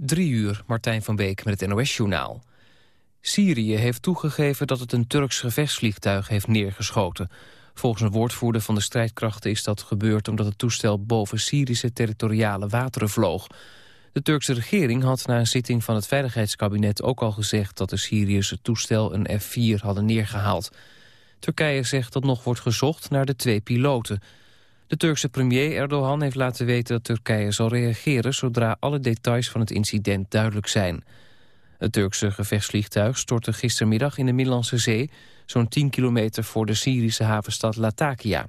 Drie uur, Martijn van Beek met het NOS-journaal. Syrië heeft toegegeven dat het een Turks gevechtsvliegtuig heeft neergeschoten. Volgens een woordvoerder van de strijdkrachten is dat gebeurd... omdat het toestel boven Syrische territoriale wateren vloog. De Turkse regering had na een zitting van het Veiligheidskabinet ook al gezegd... dat de Syriërs het toestel een F-4 hadden neergehaald. Turkije zegt dat nog wordt gezocht naar de twee piloten... De Turkse premier Erdogan heeft laten weten dat Turkije zal reageren... zodra alle details van het incident duidelijk zijn. Het Turkse gevechtsvliegtuig stortte gistermiddag in de Middellandse Zee... zo'n 10 kilometer voor de Syrische havenstad Latakia.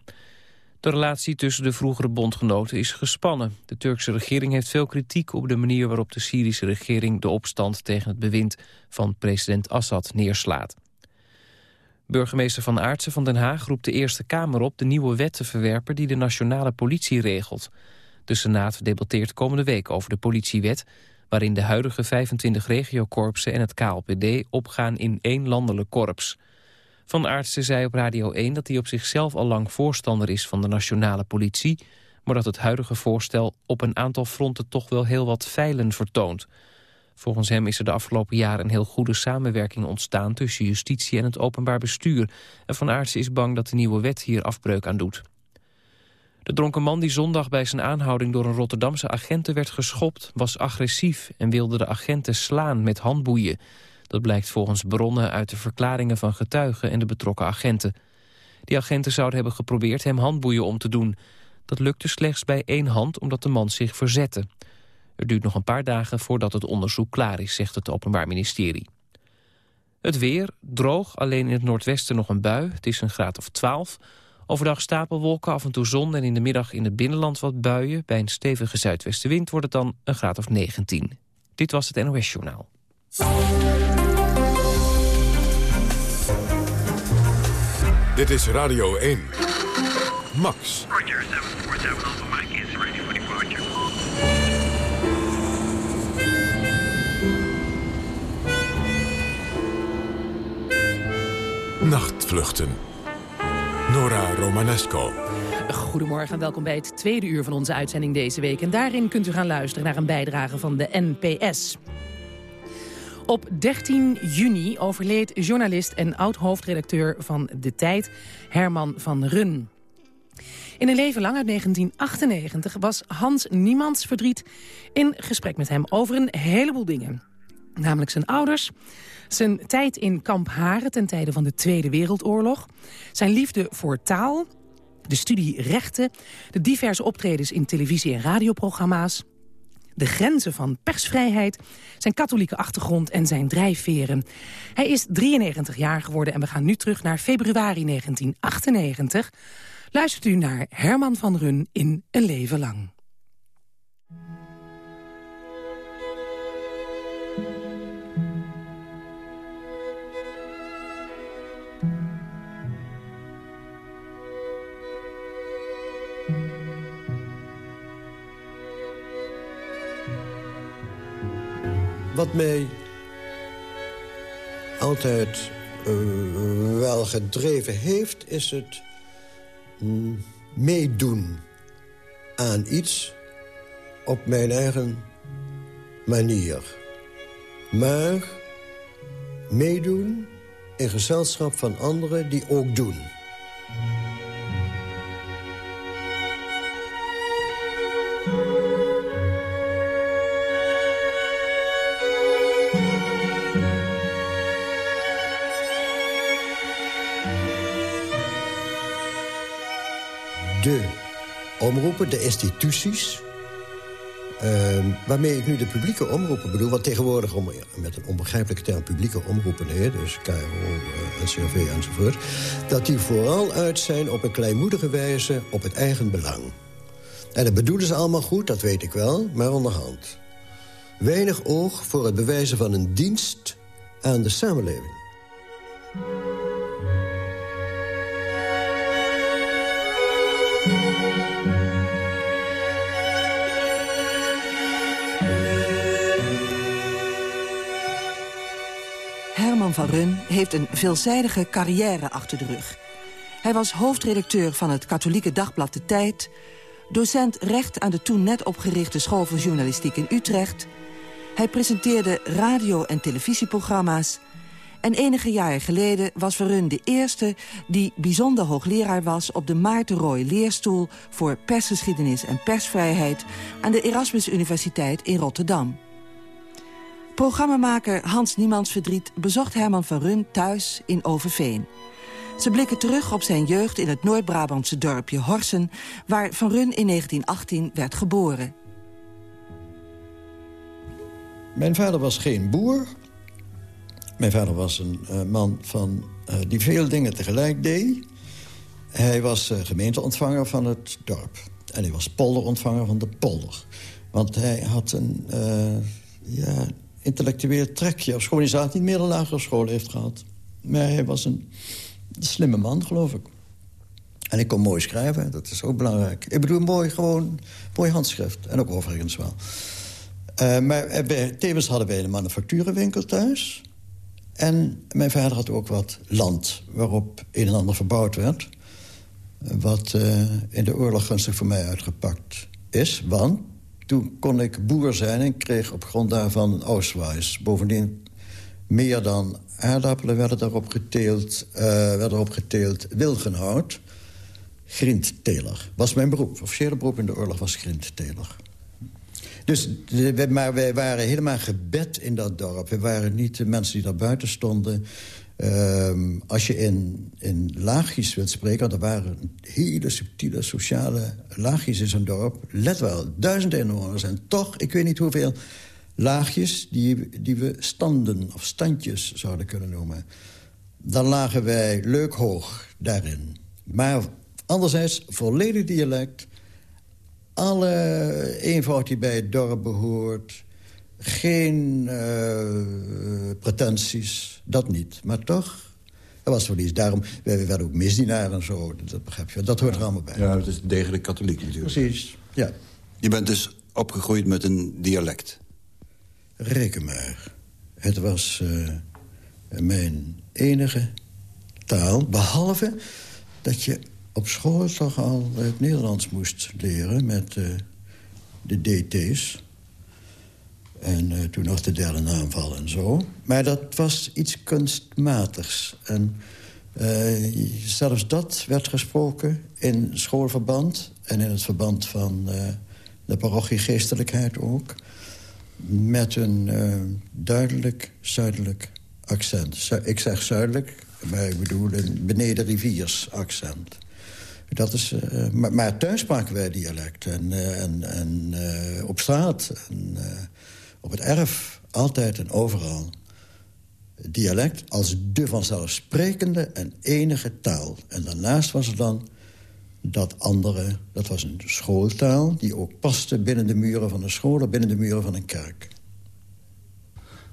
De relatie tussen de vroegere bondgenoten is gespannen. De Turkse regering heeft veel kritiek op de manier waarop de Syrische regering... de opstand tegen het bewind van president Assad neerslaat. Burgemeester Van Aartsen van Den Haag roept de Eerste Kamer op... de nieuwe wet te verwerpen die de nationale politie regelt. De Senaat debatteert komende week over de politiewet... waarin de huidige 25 regiokorpsen en het KLPD opgaan in één landelijk korps. Van Aartsen zei op Radio 1 dat hij op zichzelf al lang voorstander is van de nationale politie... maar dat het huidige voorstel op een aantal fronten toch wel heel wat feilen vertoont... Volgens hem is er de afgelopen jaren een heel goede samenwerking ontstaan... tussen justitie en het openbaar bestuur. En Van Aartsen is bang dat de nieuwe wet hier afbreuk aan doet. De dronken man die zondag bij zijn aanhouding door een Rotterdamse agenten werd geschopt... was agressief en wilde de agenten slaan met handboeien. Dat blijkt volgens bronnen uit de verklaringen van getuigen en de betrokken agenten. Die agenten zouden hebben geprobeerd hem handboeien om te doen. Dat lukte slechts bij één hand omdat de man zich verzette. Het duurt nog een paar dagen voordat het onderzoek klaar is, zegt het Openbaar Ministerie. Het weer, droog, alleen in het noordwesten nog een bui. Het is een graad of 12. Overdag stapelwolken, af en toe zon en in de middag in het binnenland wat buien. Bij een stevige zuidwestenwind wordt het dan een graad of 19. Dit was het NOS Journaal. Dit is Radio 1. Max. Nachtvluchten. Nora Romanesco. Goedemorgen en welkom bij het tweede uur van onze uitzending deze week. En daarin kunt u gaan luisteren naar een bijdrage van de NPS. Op 13 juni overleed journalist en oud-hoofdredacteur van De Tijd, Herman van Run. In een leven lang uit 1998 was Hans Niemands verdriet in gesprek met hem over een heleboel dingen. Namelijk zijn ouders, zijn tijd in kamp Haren ten tijde van de Tweede Wereldoorlog. Zijn liefde voor taal. De studie rechten. De diverse optredens in televisie- en radioprogramma's. De grenzen van persvrijheid. Zijn katholieke achtergrond en zijn drijfveren. Hij is 93 jaar geworden en we gaan nu terug naar februari 1998. Luistert u naar Herman van Run in Een Leven Lang. Wat mij altijd uh, wel gedreven heeft, is het mm, meedoen aan iets op mijn eigen manier. Maar meedoen in gezelschap van anderen die ook doen. De omroepen, de instituties... Uh, waarmee ik nu de publieke omroepen bedoel... wat tegenwoordig om, met een onbegrijpelijke term publieke omroepen heet... dus KRO, uh, NCRV enzovoort... dat die vooral uit zijn op een kleinmoedige wijze op het eigen belang. En dat bedoelen ze allemaal goed, dat weet ik wel, maar onderhand. Weinig oog voor het bewijzen van een dienst aan de samenleving. Van Run heeft een veelzijdige carrière achter de rug. Hij was hoofdredacteur van het katholieke dagblad De Tijd... docent recht aan de toen net opgerichte School voor Journalistiek in Utrecht... Hij presenteerde radio- en televisieprogramma's... en enige jaren geleden was Verrun de eerste... die bijzonder hoogleraar was op de Maarten Roy leerstoel... voor persgeschiedenis en persvrijheid... aan de Erasmus Universiteit in Rotterdam. Programmamaker Hans Niemandsverdriet bezocht Herman van Run thuis in Overveen. Ze blikken terug op zijn jeugd in het Noord-Brabantse dorpje Horsen... waar Van Run in 1918 werd geboren. Mijn vader was geen boer. Mijn vader was een uh, man van, uh, die veel dingen tegelijk deed. Hij was uh, gemeenteontvanger van het dorp. En hij was polderontvanger van de polder. Want hij had een ja, intellectueel trekje. Of schoon niet meer een lagere school heeft gehad. Maar hij was een slimme man, geloof ik. En ik kon mooi schrijven, dat is ook belangrijk. Ik bedoel, mooi, gewoon mooi handschrift. En ook overigens wel. Uh, maar bij, tevens hadden wij een manufacturenwinkel thuis. En mijn vader had ook wat land waarop een en ander verbouwd werd. Wat uh, in de oorlog gunstig voor mij uitgepakt is. Want toen kon ik boer zijn en kreeg op grond daarvan een Ausweis. Bovendien meer dan aardappelen werden daarop geteeld, uh, werden erop geteeld wilgenhout. Grindteler was mijn beroep. Officiële beroep in de oorlog was grindteler. Dus, maar wij waren helemaal gebed in dat dorp. We waren niet de mensen die daar buiten stonden. Um, als je in, in laagjes wilt spreken... er waren hele subtiele sociale laagjes in zo'n dorp. Let wel, duizend inwoners en toch, ik weet niet hoeveel laagjes... die, die we standen of standjes zouden kunnen noemen. Dan lagen wij leuk hoog daarin. Maar anderzijds volledig dialect alle eenvoud die bij het dorp behoort. Geen uh, pretenties, dat niet. Maar toch, dat was verlies. Daarom, wij werden ook misdienaar en zo, dat begrijp je. Dat hoort er allemaal bij. Ja, het is degelijk katholiek natuurlijk. Precies, ja. Je bent dus opgegroeid met een dialect? Reken maar. Het was uh, mijn enige taal, behalve dat je op school toch al het Nederlands moest leren met uh, de DT's. En uh, toen nog de derde naamval en zo. Maar dat was iets kunstmatigs. En uh, zelfs dat werd gesproken in schoolverband... en in het verband van de parochiegeestelijkheid ook... met een duidelijk zuidelijk accent. Ik zeg zuidelijk, maar ik bedoel een beneden riviers accent. Dat is, uh, maar, thuis spraken wij dialect. En, uh, en, en uh, op straat, op het erf, altijd en overal. Dialect als de vanzelfsprekende en enige taal. En daarnaast was er dan dat andere, dat was een schooltaal... die ook paste binnen de muren van een school of binnen de muren van een kerk.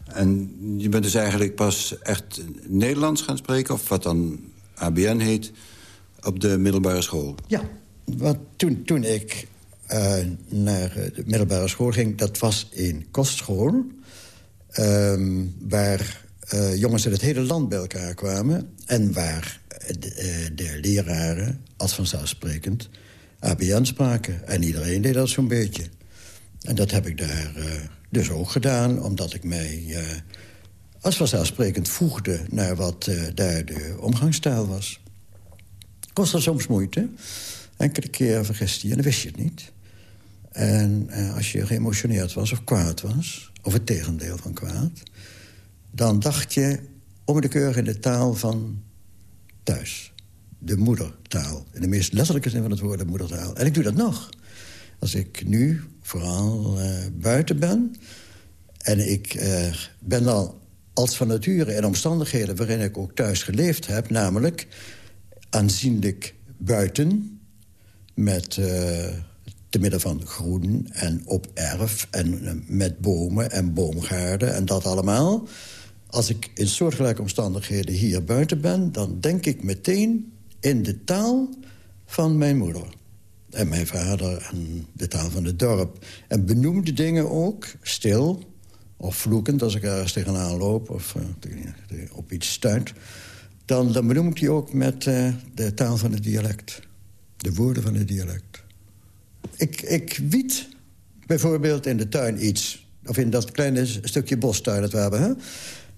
En je bent dus eigenlijk pas echt Nederlands gaan spreken... of wat dan ABN heet op de middelbare school? Ja, want toen, toen ik uh, naar de middelbare school ging... dat was een kostschool... Um, waar uh, jongens uit het hele land bij elkaar kwamen... en waar de, uh, de leraren, als vanzelfsprekend, ABN spraken. En iedereen deed dat zo'n beetje. En dat heb ik daar dus ook gedaan, omdat ik mij... als vanzelfsprekend voegde naar wat daar de omgangstaal was kostte soms moeite. Enkele keer vergist je en dan wist je het niet. En eh, als je geëmotioneerd was of kwaad was... of het tegendeel van kwaad... dan dacht je om de keurig in de taal van thuis. De moedertaal. In de meest letterlijke zin van het woord de moedertaal. En ik doe dat nog. Als ik nu vooral uh, buiten ben... en ik uh, ben dan als van nature in omstandigheden... waarin ik ook thuis geleefd heb... namelijk aanzienlijk buiten... met te midden van groen en op erf en uh, met bomen en boomgaarden en dat allemaal. Als ik in soortgelijke omstandigheden hier buiten ben... dan denk ik meteen in de taal van mijn moeder. En mijn vader en de taal van het dorp. En benoemde dingen ook, stil of vloekend... als ik ergens tegenaan loop of uh, op iets stuit dan, dan benoem ik die ook met uh, de taal van het dialect. De woorden van het dialect. Ik, ik wiet bijvoorbeeld in de tuin iets of in dat kleine stukje bostuin dat we hebben. Hè?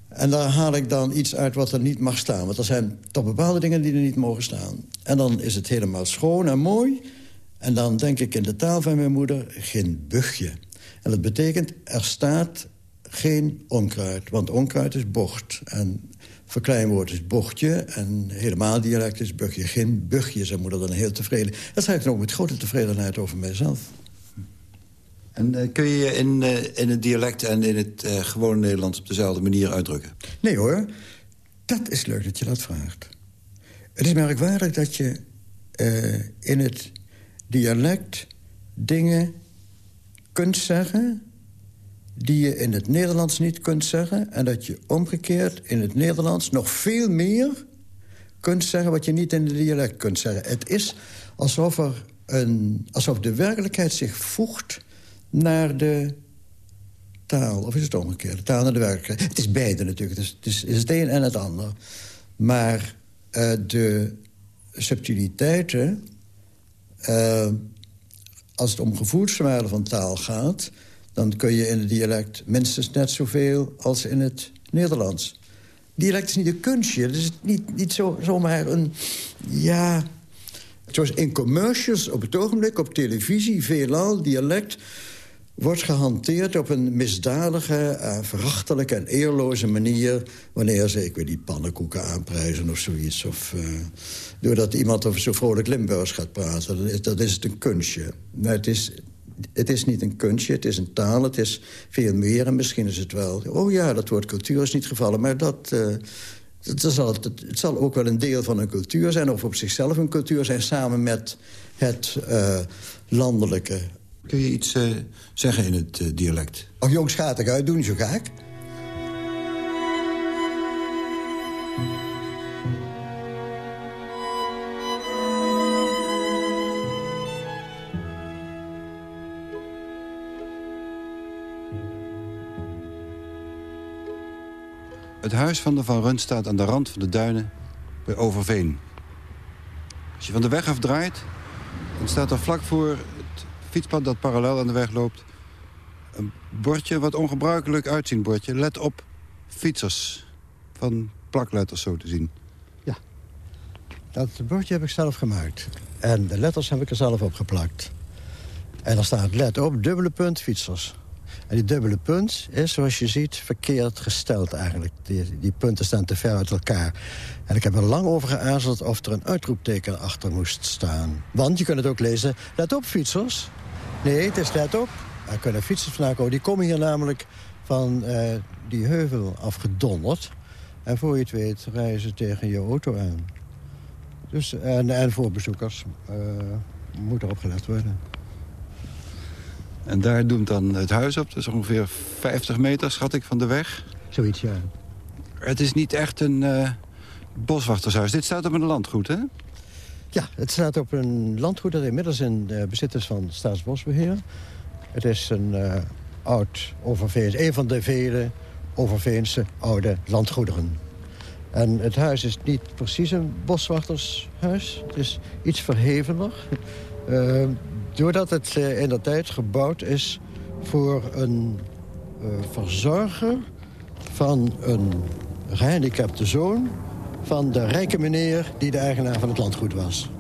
En daar haal ik dan iets uit wat er niet mag staan. Want er zijn toch bepaalde dingen die er niet mogen staan. En dan is het helemaal schoon en mooi. En dan denk ik in de taal van mijn moeder geen bugje. En dat betekent, er staat geen onkruid. Want onkruid is bocht. En verkleinwoord is bochtje. En helemaal dialect is bugje. Geen bugje, zei moeder dan heel tevreden. Dat zei ik dan ook met grote tevredenheid over mijzelf. En uh, kun je je in, uh, in het dialect en in het uh, gewone Nederlands... op dezelfde manier uitdrukken? Nee hoor, dat is leuk dat je dat vraagt. Het is merkwaardig dat je in het dialect dingen kunt zeggen... die je in het Nederlands niet kunt zeggen... en dat je omgekeerd in het Nederlands nog veel meer kunt zeggen... wat je niet in het dialect kunt zeggen. Het is alsof, er een, alsof de werkelijkheid zich voegt naar de taal. Of is het omgekeerd? De taal naar de werkelijkheid. Het is beide natuurlijk. Het is, het is, een en het ander. Maar uh, de subtiliteiten... Uh, als het om gevoelswaarde van taal gaat... dan kun je in het dialect minstens net zoveel als in het Nederlands. Dialect is niet een kunstje. Het is niet, niet zo, zomaar een... Ja, zoals in commercials op het ogenblik, op televisie... veelal dialect wordt gehanteerd op een misdadige, uh, verachtelijke en eerloze manier... wanneer ze, ik weet niet, pannenkoeken aanprijzen of zoiets. Of uh, doordat iemand over zo vrolijk Limburgs gaat praten. Dat is, dat is het een kunstje. Maar het is, het is niet een kunstje, het is een taal, het is veel meer. En misschien is het wel... Oh ja, dat woord cultuur is niet gevallen, maar dat... Uh, het, zal, het, het, zal ook wel een deel van een cultuur zijn... of op zichzelf een cultuur zijn samen met het uh, landelijke Kun je iets uh, zeggen in het dialect? Och jongens, gaat ik uit doen, zo ga ik. Huis van de Van Run staat aan de rand van de duinen bij Overveen. Als je van de weg afdraait, dan staat er vlak voor fietspad dat parallel aan de weg loopt. Een bordje, wat ongebruikelijk uitzien bordje. Let op, fietsers. Van plakletters zo te zien. Ja, dat bordje heb ik zelf gemaakt. En de letters heb ik er zelf op geplakt. En er staat, let op, dubbele punt, fietsers. En die dubbele punt is, zoals je ziet, verkeerd gesteld eigenlijk. Die, die punten staan te ver uit elkaar. En ik heb er lang over geaarzeld of er een uitroepteken achter moest staan. Want je kunt het ook lezen, let op fietsers. Nee, het is let op. Er kunnen fietsers vandaan komen. Die komen hier namelijk van uh, die heuvel afgedonderd. En voor je het weet rijden ze tegen je auto aan. Dus, en, en voor bezoekers uh, moet erop gelet worden. En daar doemt dan het huis op. Dat is ongeveer 50 meter, schat ik, van de weg. Zoiets, ja. Het is niet echt een uh, boswachtershuis. Dit staat op een landgoed, hè? Ja, het staat op een landgoed dat inmiddels in bezit is van Staatsbosbeheer. Het is een uh, oud Overveens, een van de vele Overveense oude landgoederen. En het huis is niet precies een boswachtershuis. Het is iets verhevener. Uh, doordat het uh, in de tijd gebouwd is voor een verzorger van een gehandicapte zoon van de rijke meneer die de eigenaar van het landgoed was.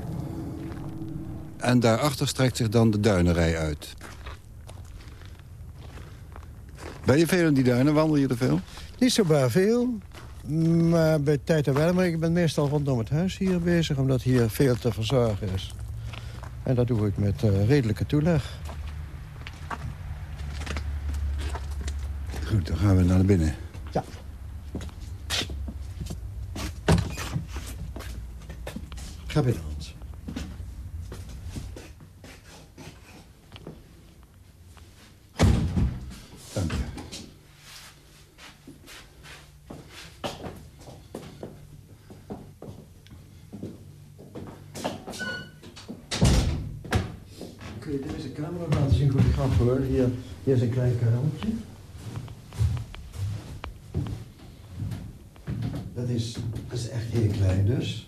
En daarachter strekt zich dan de duinerij uit. Ben je veel in die duinen? Wandel je er veel? Niet zo baar veel, maar bij tijd en wel. Maar ik ben meestal rondom het huis hier bezig, omdat hier veel te verzorgen is. En dat doe ik met uh, redelijke toeleg. Goed, dan gaan we naar binnen. Ja. Ga binnen, Hans. Dank je. Kun je deze camera laten zien hoe die gaat hoor? Hier, is een klein kamertje. Dat is, is echt heel klein dus.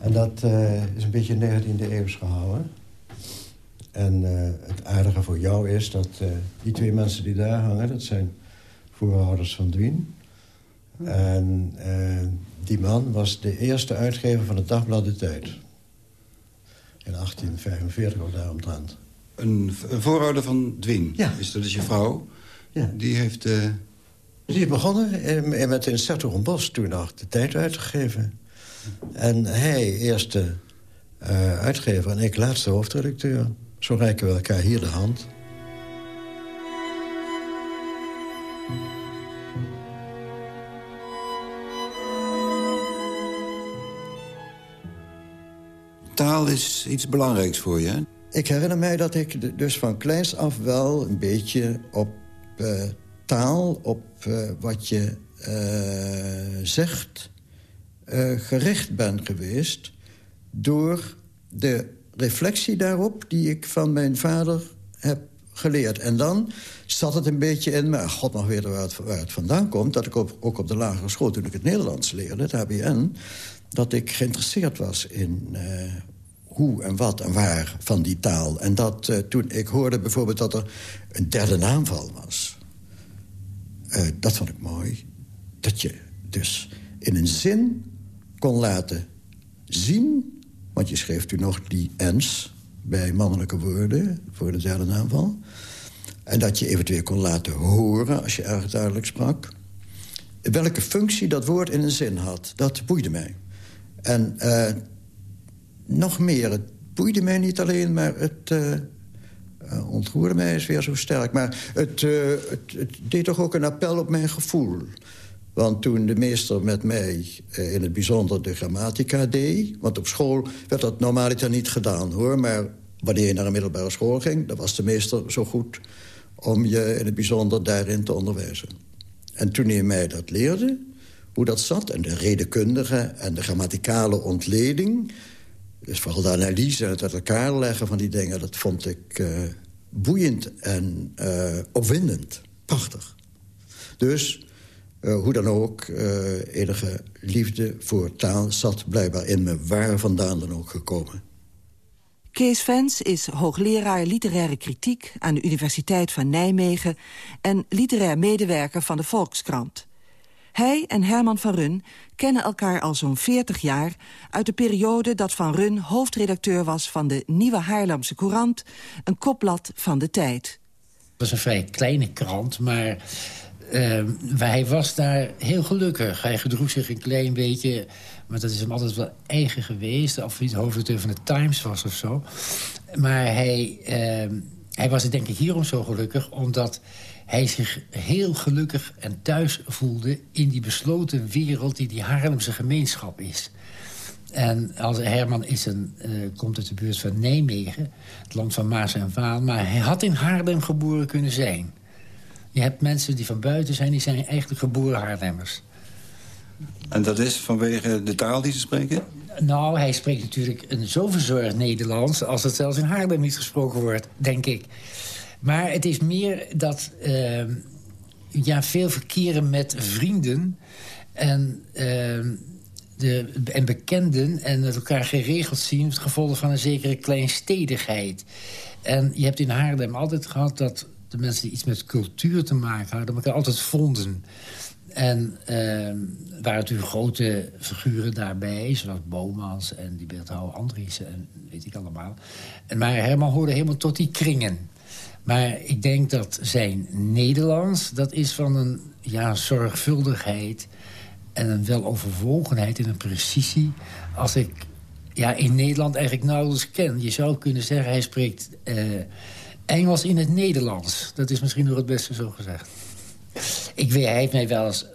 En dat uh, is een beetje 19e eeuws gehouden. En het aardige voor jou is dat die twee mensen die daar hangen... dat zijn voorouders van Dwien. En die man was de eerste uitgever van het dagblad De Tijd. In 1845 of daaromtrent. Een, een voorouder van Dwin? Ja. Is dat dus je vrouw? Ja. Die heeft... Uh... Die is begonnen eh, met in Sertogenbos toen nog de tijd uitgegeven. En hij eerste uh, uitgever en ik laatste hoofdredacteur. Zo reiken we elkaar hier de hand. Taal is iets belangrijks voor je, hè? Ik herinner mij dat ik dus van kleins af wel een beetje op uh, taal... op uh, wat je uh, zegt, gericht ben geweest... door de reflectie daarop die ik van mijn vader heb geleerd. En dan zat het een beetje in me, god nog weten waar het, vandaan komt... dat ik ook op de lagere school, toen ik het Nederlands leerde, het HBN... dat ik geïnteresseerd was in hoe en wat en waar van die taal. En dat uh, toen ik hoorde bijvoorbeeld dat er een derde naamval was... Uh, dat vond ik mooi. Dat je dus in een zin kon laten zien... want je schreef toen nog die ens bij mannelijke woorden... voor de derde naamval. En dat je eventueel kon laten horen als je erg duidelijk sprak. Welke functie dat woord in een zin had, dat boeide mij. En uh, nog meer. Het boeide mij niet alleen, maar het uh, ontroerde mij is weer zo sterk. Maar het, uh, het, het, deed toch ook een appel op mijn gevoel. Want toen de meester met mij in het bijzonder de grammatica deed... want op school werd dat normaliter niet gedaan, hoor... maar wanneer je naar een middelbare school ging... dan was de meester zo goed om je in het bijzonder daarin te onderwijzen. En toen hij mij dat leerde, hoe dat zat... en de redenkundige en de grammaticale ontleding... Dus vooral de analyse en het uit elkaar leggen van die dingen... dat vond ik uh, boeiend en uh, opwindend. Prachtig. Dus, uh, hoe dan ook, enige liefde voor taal zat blijkbaar in me... waar vandaan dan ook gekomen. Kees Vens is hoogleraar literaire kritiek aan de Universiteit van Nijmegen... en literair medewerker van de Volkskrant. Hij en Herman van Run kennen elkaar al zo'n 40 jaar... uit de periode dat Van Run hoofdredacteur was van de Nieuwe Haarlemse Courant... een kopblad van de tijd. Het was een vrij kleine krant, maar uh, hij was daar heel gelukkig. Hij gedroeg zich een klein beetje, maar dat is hem altijd wel eigen geweest... of hij hoofdredacteur van de Times was of zo. Maar hij, uh, hij was denk ik hierom zo gelukkig, omdat hij zich heel gelukkig en thuis voelde... in die besloten wereld die die Haarlemse gemeenschap is. En als Herman is een, uh, komt uit de buurt van Nijmegen, het land van Maas en Waal... maar hij had in Haarlem geboren kunnen zijn. Je hebt mensen die van buiten zijn, die zijn eigenlijk geboren Haarlemmers. En dat is vanwege de taal die ze spreken? Nou, hij spreekt natuurlijk een zo verzorgd Nederlands... als het zelfs in Haarlem niet gesproken wordt, denk ik. Maar het is meer dat uh, ja, veel verkeren met vrienden en, uh, de, en bekenden... en met elkaar geregeld zien... het gevolg van een zekere kleinstedigheid. En je hebt in Haarlem altijd gehad dat de mensen die iets met cultuur te maken hadden... elkaar altijd vonden. En uh, waren natuurlijk grote figuren daarbij, zoals Bomans en die Beeldhouwer Andriessen en weet ik allemaal. En, maar Herman hoorde helemaal tot die kringen. Maar ik denk dat zijn Nederlands... dat is van een ja, zorgvuldigheid en een weloverwogenheid en een precisie... als ik ja, in Nederland eigenlijk nauwelijks ken. Je zou kunnen zeggen, hij spreekt uh, Engels in het Nederlands. Dat is misschien nog het beste zo gezegd. Ik weet, hij heeft mij wel eens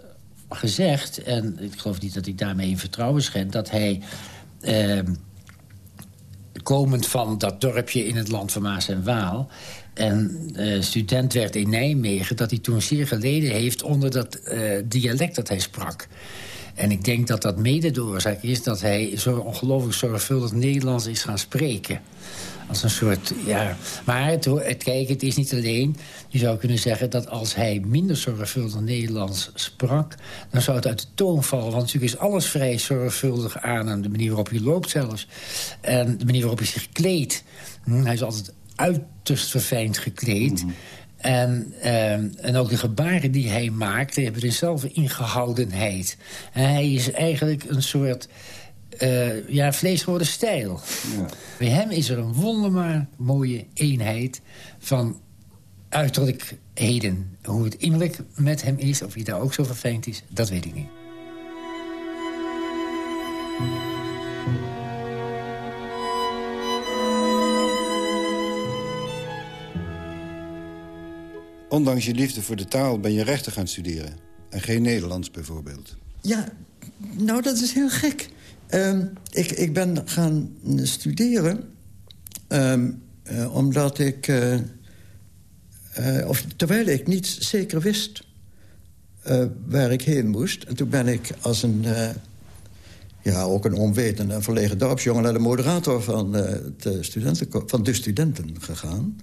gezegd... en ik geloof niet dat ik daarmee in vertrouwen schend... dat hij... Uh, komend van dat dorpje in het land van Maas en Waal en uh, student werd in Nijmegen... dat hij toen zeer geleden heeft onder dat uh, dialect dat hij sprak. En ik denk dat dat mede de oorzaak is... dat hij zo ongelooflijk zorgvuldig Nederlands is gaan spreken. Als een soort, ja... Maar het, het, kijk, het is niet alleen... Je zou kunnen zeggen dat als hij minder zorgvuldig Nederlands sprak... dan zou het uit de toon vallen. Want natuurlijk is alles vrij zorgvuldig aan... de manier waarop hij loopt zelfs. En de manier waarop hij zich kleedt. Hij is altijd uiterst verfijnd gekleed. Mhm. En, ehm, en ook de gebaren die hij maakte hebben dezelfde ingehoudenheid. En hij is eigenlijk een soort uh, ja, vleesgeworden stijl. Ja. Bij hem is er een wonderbaar mooie eenheid van uiterlijkheden. Hoe het innerlijk met hem is, of hij daar ook zo verfijnd is, dat weet ik niet. Ondanks je liefde voor de taal ben je rechten gaan studeren. En geen Nederlands bijvoorbeeld. Ja, nou dat is heel gek. Ehm, ik, ik ben gaan studeren ehm, eh, omdat ik... Uh, of, terwijl ik niet zeker wist waar ik heen moest. En toen ben ik als een... ja, ook een onwetende en verlegen dorpsjongen... naar de moderator van, de studenten, van de studenten gegaan.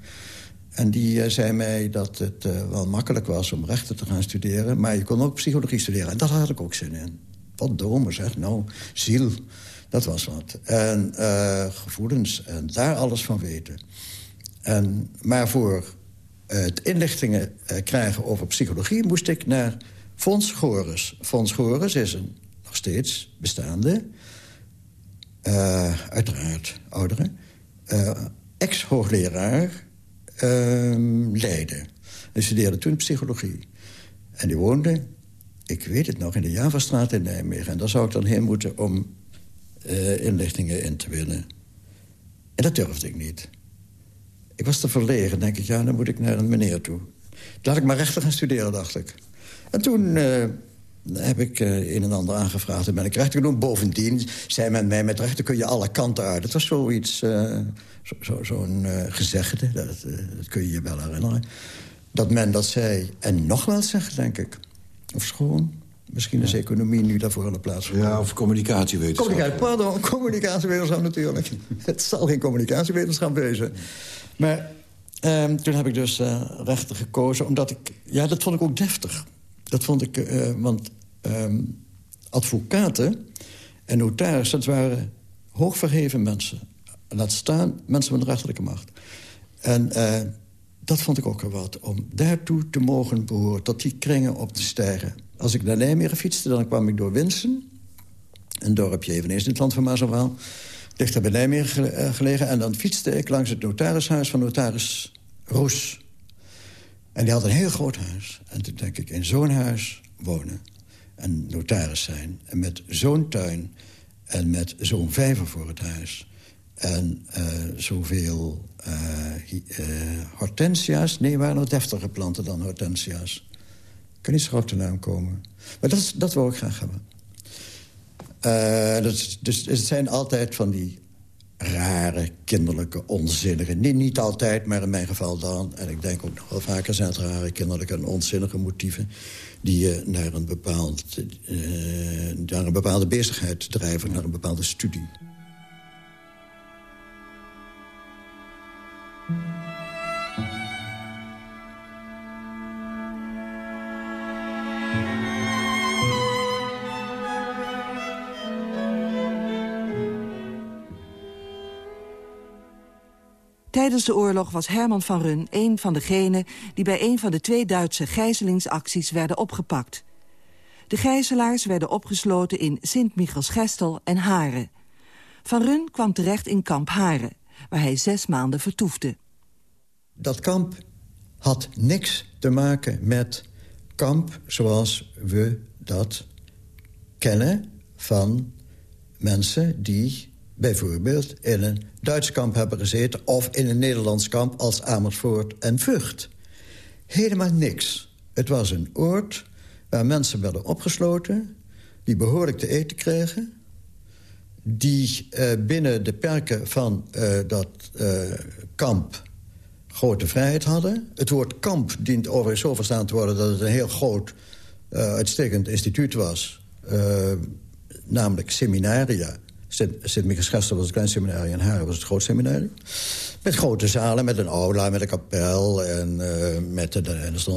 En die zei mij dat het wel makkelijk was om rechten te gaan studeren... maar je kon ook psychologie studeren. En daar had ik ook zin in. Wat domen, zeg. Nou, ziel, dat was wat. En uh, gevoelens, en daar alles van weten. En, maar voor het inlichtingen krijgen over psychologie... moest ik naar Fons Gores. Fons Gores is een nog steeds bestaande... Uiteraard oudere... ex-hoogleraar Leiden. Hij studeerde toen psychologie. En die woonde ik weet het nog, in de Javastraat in Nijmegen. En daar zou ik dan heen moeten om uh, inlichtingen in te winnen. En dat durfde ik niet. Ik was te verlegen, denk ik, ja, dan moet ik naar een meneer toe. Laat ik maar rechter gaan studeren, dacht ik. En toen uh, heb ik uh, een en ander aangevraagd en ben ik rechter genoemd. Bovendien zei men mij, met rechter kun je alle kanten uit. Het was zoiets, zo'n zo, zo gezegde, dat, dat kun je je wel herinneren. Dat men dat zei, en nog wel zegt, denk ik. Of schoon. Misschien is economie nu daarvoor aan de plaats Ja, of communicatiewetenschap. Communicatie, pardon, communicatiewetenschap natuurlijk. Het zal geen communicatiewetenschap wezen. Maar ehm, toen heb ik dus rechter gekozen, omdat ik... Ja, dat vond ik ook deftig. Dat vond ik, uh, want ehm, advocaten en notarissen... dat waren hoogverheven mensen. Laat staan mensen met rechterlijke macht. En... Uh, dat vond ik ook wel wat, om daartoe te mogen behoren... tot die kringen op te stijgen. Als ik naar Nijmegen fietste, dan kwam ik door Winsen. Een dorpje eveneens in het land van Mazelwaal. Dichter bij Nijmegen eh, gelegen. En dan fietste ik langs het notarishuis van notaris Roes. En die had een heel groot huis. En toen denk ik, in zo'n huis wonen en notaris zijn... en met zo'n tuin en met zo'n vijver voor het huis... En uh, zoveel uh, hortensia's. Nee, waren nog deftige planten dan hortensia's. Ik kan niet zo op de naam komen. Maar dat, dat wil ik graag hebben. dat, dus het zijn altijd van die rare, kinderlijke, onzinnige... Niet, niet altijd, maar in mijn geval dan. En ik denk ook nog wel vaker zijn het rare, kinderlijke en onzinnige motieven... die je naar een, bepaald, naar een bepaalde bezigheid drijven, naar een bepaalde studie. Tijdens de oorlog was Herman van Run een van degenen... die bij een van de twee Duitse gijzelingsacties werden opgepakt. De gijzelaars werden opgesloten in Sint-Michels-Gestel en Haren. Van Run kwam terecht in kamp Haren, waar hij zes maanden vertoefde. Dat kamp had niks te maken met kamp zoals we dat kennen... van mensen die bijvoorbeeld in een Duits kamp hebben gezeten... of in een Nederlands kamp als Amersfoort en Vught. Helemaal niks. Het was een oord waar mensen werden opgesloten... die behoorlijk te eten kregen... die uh, binnen de perken van uh, dat uh, kamp grote vrijheid hadden. Het woord kamp dient overigens zo verstaan te worden... dat het een heel groot, uitstekend instituut was. namelijk seminaria Sint-Michiels was het klein seminarie en Haren was het groot seminarie. Met grote zalen, met een aula, met een kapel. En, uh, met, en,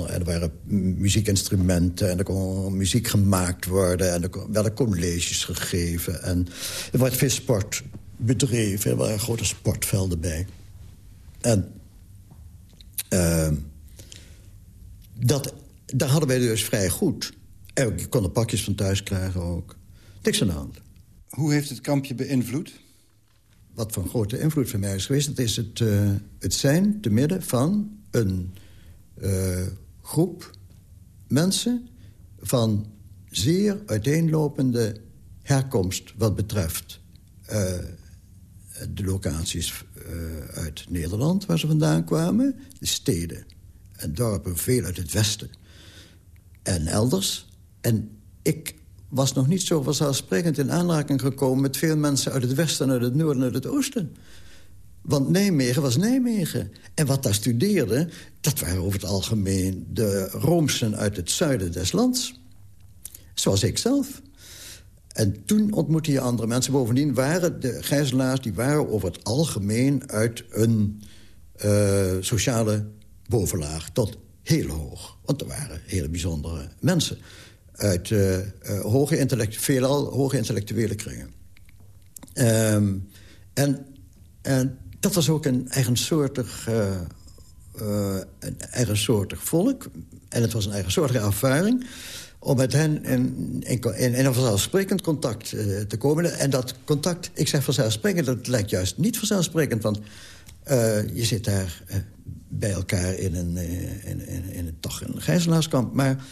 er, waren muziekinstrumenten en er kon muziek gemaakt worden. En er werden colleges gegeven. En er werd veel sport bedreven. Er waren grote sportvelden bij. En Ehm, dat, daar hadden wij dus vrij goed. En ik kon er pakjes van thuis krijgen ook. Niks aan de hand. Hoe heeft het kampje beïnvloed? Wat van grote invloed voor mij is geweest... dat is het, uh, het zijn te midden van een uh, groep mensen... van zeer uiteenlopende herkomst wat betreft... Uh, de locaties uit Nederland waar ze vandaan kwamen. De steden en dorpen veel uit het westen en elders. En ik was nog niet zo vanzelfsprekend in aanraking gekomen... met veel mensen uit het westen, uit het noorden en uit het oosten. Want Nijmegen was Nijmegen. En wat daar studeerde, dat waren over het algemeen... de Roomsen uit het zuiden des lands. Zoals ik zelf. En toen ontmoette je andere mensen. Bovendien waren de gijzelaars die waren over het algemeen... uit een uh, sociale bovenlaag tot heel hoog. Want er waren hele bijzondere mensen uit uh, uh, hoge intellect, veelal hoge intellectuele kringen. Um, en, en dat was ook een eigensoortig, uh, een eigensoortig volk. En het was een eigensoortige ervaring om met hen in, in, in, in een vanzelfsprekend contact te komen. En dat contact, ik zeg vanzelfsprekend, dat lijkt juist niet vanzelfsprekend... want je zit daar bij elkaar in een, in, in, in, een, toch een gijzelaarskamp. Maar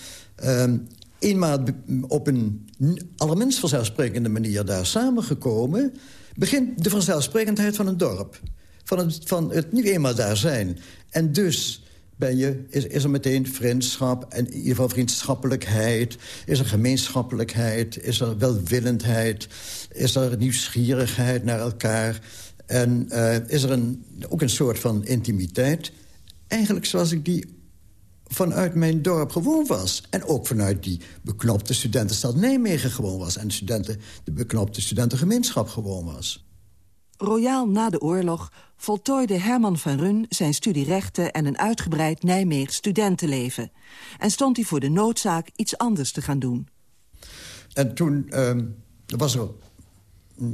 uh, eenmaal op een allerminst vanzelfsprekende manier daar samengekomen... begint de vanzelfsprekendheid van een dorp. Van het, van het niet eenmaal daar zijn. En dus ben je, is, is er meteen vriendschap en in ieder geval vriendschappelijkheid. Is er gemeenschappelijkheid, is er welwillendheid... is er nieuwsgierigheid naar elkaar... En uh, is er een, ook een soort van intimiteit. Eigenlijk zoals ik die vanuit mijn dorp gewoon was. En ook vanuit die beknopte studentenstad Nijmegen gewoon was. En de, studenten, de beknopte studentengemeenschap gewoon was. Royaal na de oorlog voltooide Herman van Run zijn studie rechten... en een uitgebreid Nijmeeg studentenleven. En stond hij voor de noodzaak iets anders te gaan doen. En toen uh, was er,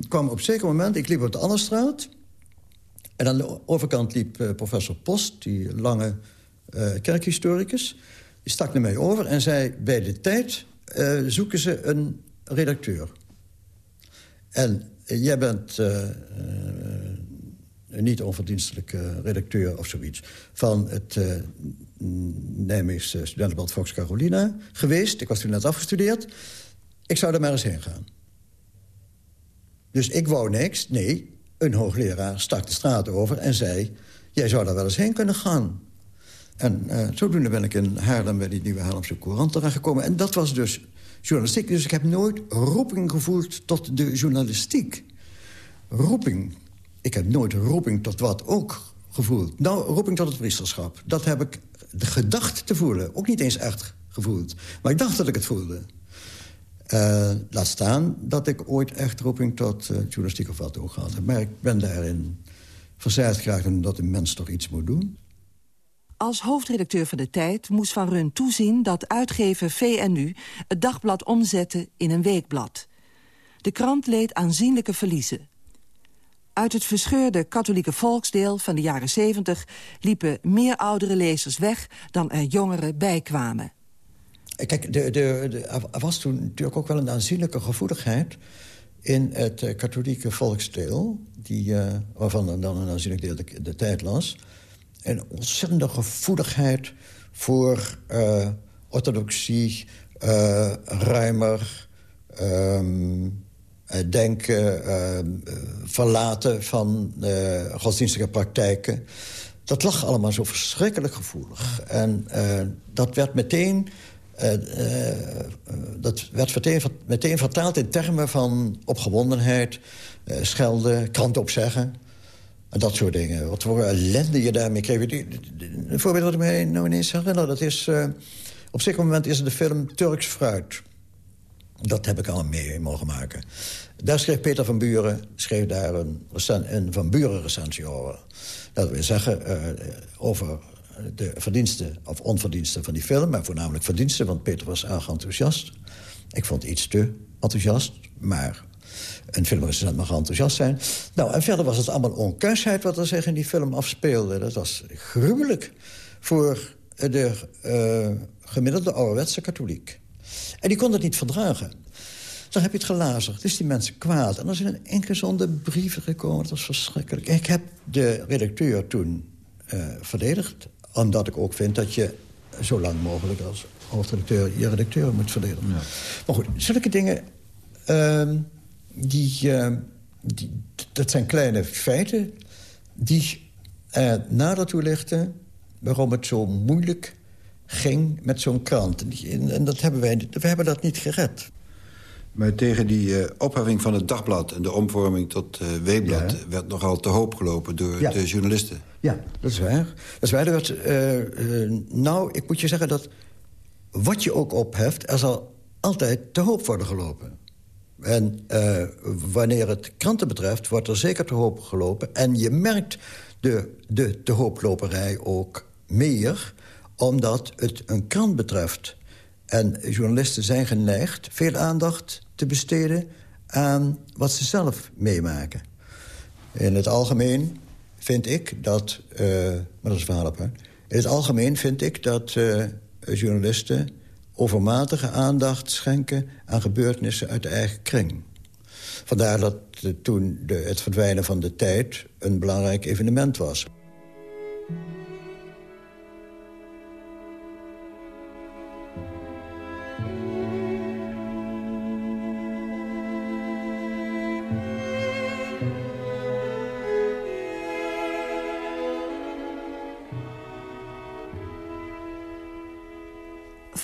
kwam op een zeker moment... ik liep op de Anderstraat... en aan de overkant liep uh, professor Post, die lange kerkhistoricus. Die stak mij over en zei... bij de tijd uh, zoeken ze een redacteur. En uh, jij bent een niet onverdienstelijke redacteur of zoiets... van het Nijmeegse studentenblad Fox Carolina geweest. Ik was toen net afgestudeerd. Ik zou er maar eens heen gaan. Dus ik wou niks. Nee, een hoogleraar stak de straat over en zei... jij zou daar wel eens heen kunnen gaan. En uh, zodoende ben ik in Haarlem bij die nieuwe Haarlemse Courant terechtgekomen. En dat was dus journalistiek. Dus ik heb nooit roeping gevoeld tot de journalistiek. Roeping. Ik heb nooit roeping tot wat ook gevoeld. Nou, roeping tot het priesterschap. Dat heb ik gedacht te voelen. Ook niet eens echt gevoeld. Maar ik dacht dat ik het voelde. Uh, laat staan dat ik ooit echt roeping tot uh, journalistiek of wat ook gehad heb. Maar ik ben daarin verzeild geraakt omdat een mens toch iets moet doen. Als hoofdredacteur van de Tijd moest Van Run toezien dat uitgever VNU het dagblad omzette in een weekblad. De krant leed aanzienlijke verliezen. Uit het verscheurde katholieke volksdeel van de jaren 70 liepen meer oudere lezers weg dan er jongeren bijkwamen. Kijk, de, de, de, er was toen natuurlijk ook wel een aanzienlijke gevoeligheid in het uh, katholieke volksdeel, die, uh, waarvan dan een aanzienlijk deel de, de tijd las een ontzettende gevoeligheid voor uh, orthodoxie, uh, ruimer, um, denken, uh, verlaten van godsdienstige praktijken. Dat lag allemaal zo verschrikkelijk gevoelig. En dat werd meteen... dat werd meteen, vertaald in termen van opgewondenheid, schelden, krant opzeggen. Dat soort dingen. Wat voor ellende je daarmee kreeg. Een voorbeeld wat ik me nou ineens herinner... dat is... Uh, op zeker moment is de film Turks Fruit. Dat heb ik al mee mogen maken. Daar schreef Peter van Buren schreef daar een, een Van Buren recensie over. Dat wil zeggen uh, over de verdiensten of onverdiensten van die film... maar voornamelijk verdiensten, want Peter was erg enthousiast. Ik vond iets te enthousiast, maar een filmrecensent mag enthousiast zijn. Nou, en verder was het allemaal onkuisheid wat er zich in die film afspeelde. Dat was gruwelijk. voor de uh, gemiddelde ouderwetse katholiek. En die kon het niet verdragen. Dan heb je het gelazerd. Dus die mensen kwaad. En er zijn ingezonde brieven gekomen. Dat was verschrikkelijk. Ik heb de redacteur toen uh, verdedigd. Omdat ik ook vind dat je zo lang mogelijk als hoofdredacteur... je redacteur moet verdedigen. Ja. Maar goed, zulke dingen... Uh, die, uh, die, dat zijn kleine feiten die uh, nader toelichten... waarom het zo moeilijk ging met zo'n krant. En, en, dat hebben wij, we hebben dat niet gered. Maar tegen die uh, opheffing van het dagblad en de omvorming tot uh, weekblad... werd nogal te hoop gelopen door de journalisten. Ja, dat is waar. Dat is waar. werd, uh, nou, ik moet je zeggen dat wat je ook opheft... er zal altijd te hoop worden gelopen. En wanneer het kranten betreft, wordt er zeker te hoop gelopen. En je merkt de, de te hooploperij ook meer omdat het een krant betreft. En journalisten zijn geneigd veel aandacht te besteden... aan wat ze zelf meemaken. In het algemeen vind ik dat... Uh, maar dat is verhaal hè? In het algemeen vind ik dat uh, journalisten overmatige aandacht schenken... aan gebeurtenissen uit de eigen kring. Vandaar dat uh, toen de, het verdwijnen van de tijd een belangrijk evenement was.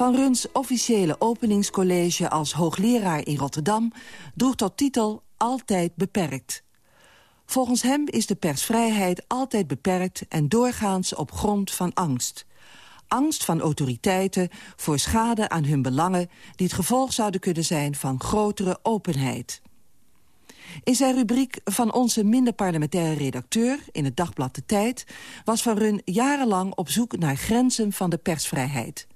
Van Runs officiële openingscollege als hoogleraar in Rotterdam... droeg tot titel Altijd beperkt. Volgens hem is de persvrijheid altijd beperkt... en doorgaans op grond van angst. Angst van autoriteiten voor schade aan hun belangen... die het gevolg zouden kunnen zijn van grotere openheid. In zijn rubriek van onze minder parlementaire redacteur... in het dagblad De Tijd... was Van Run jarenlang op zoek naar grenzen van de persvrijheid.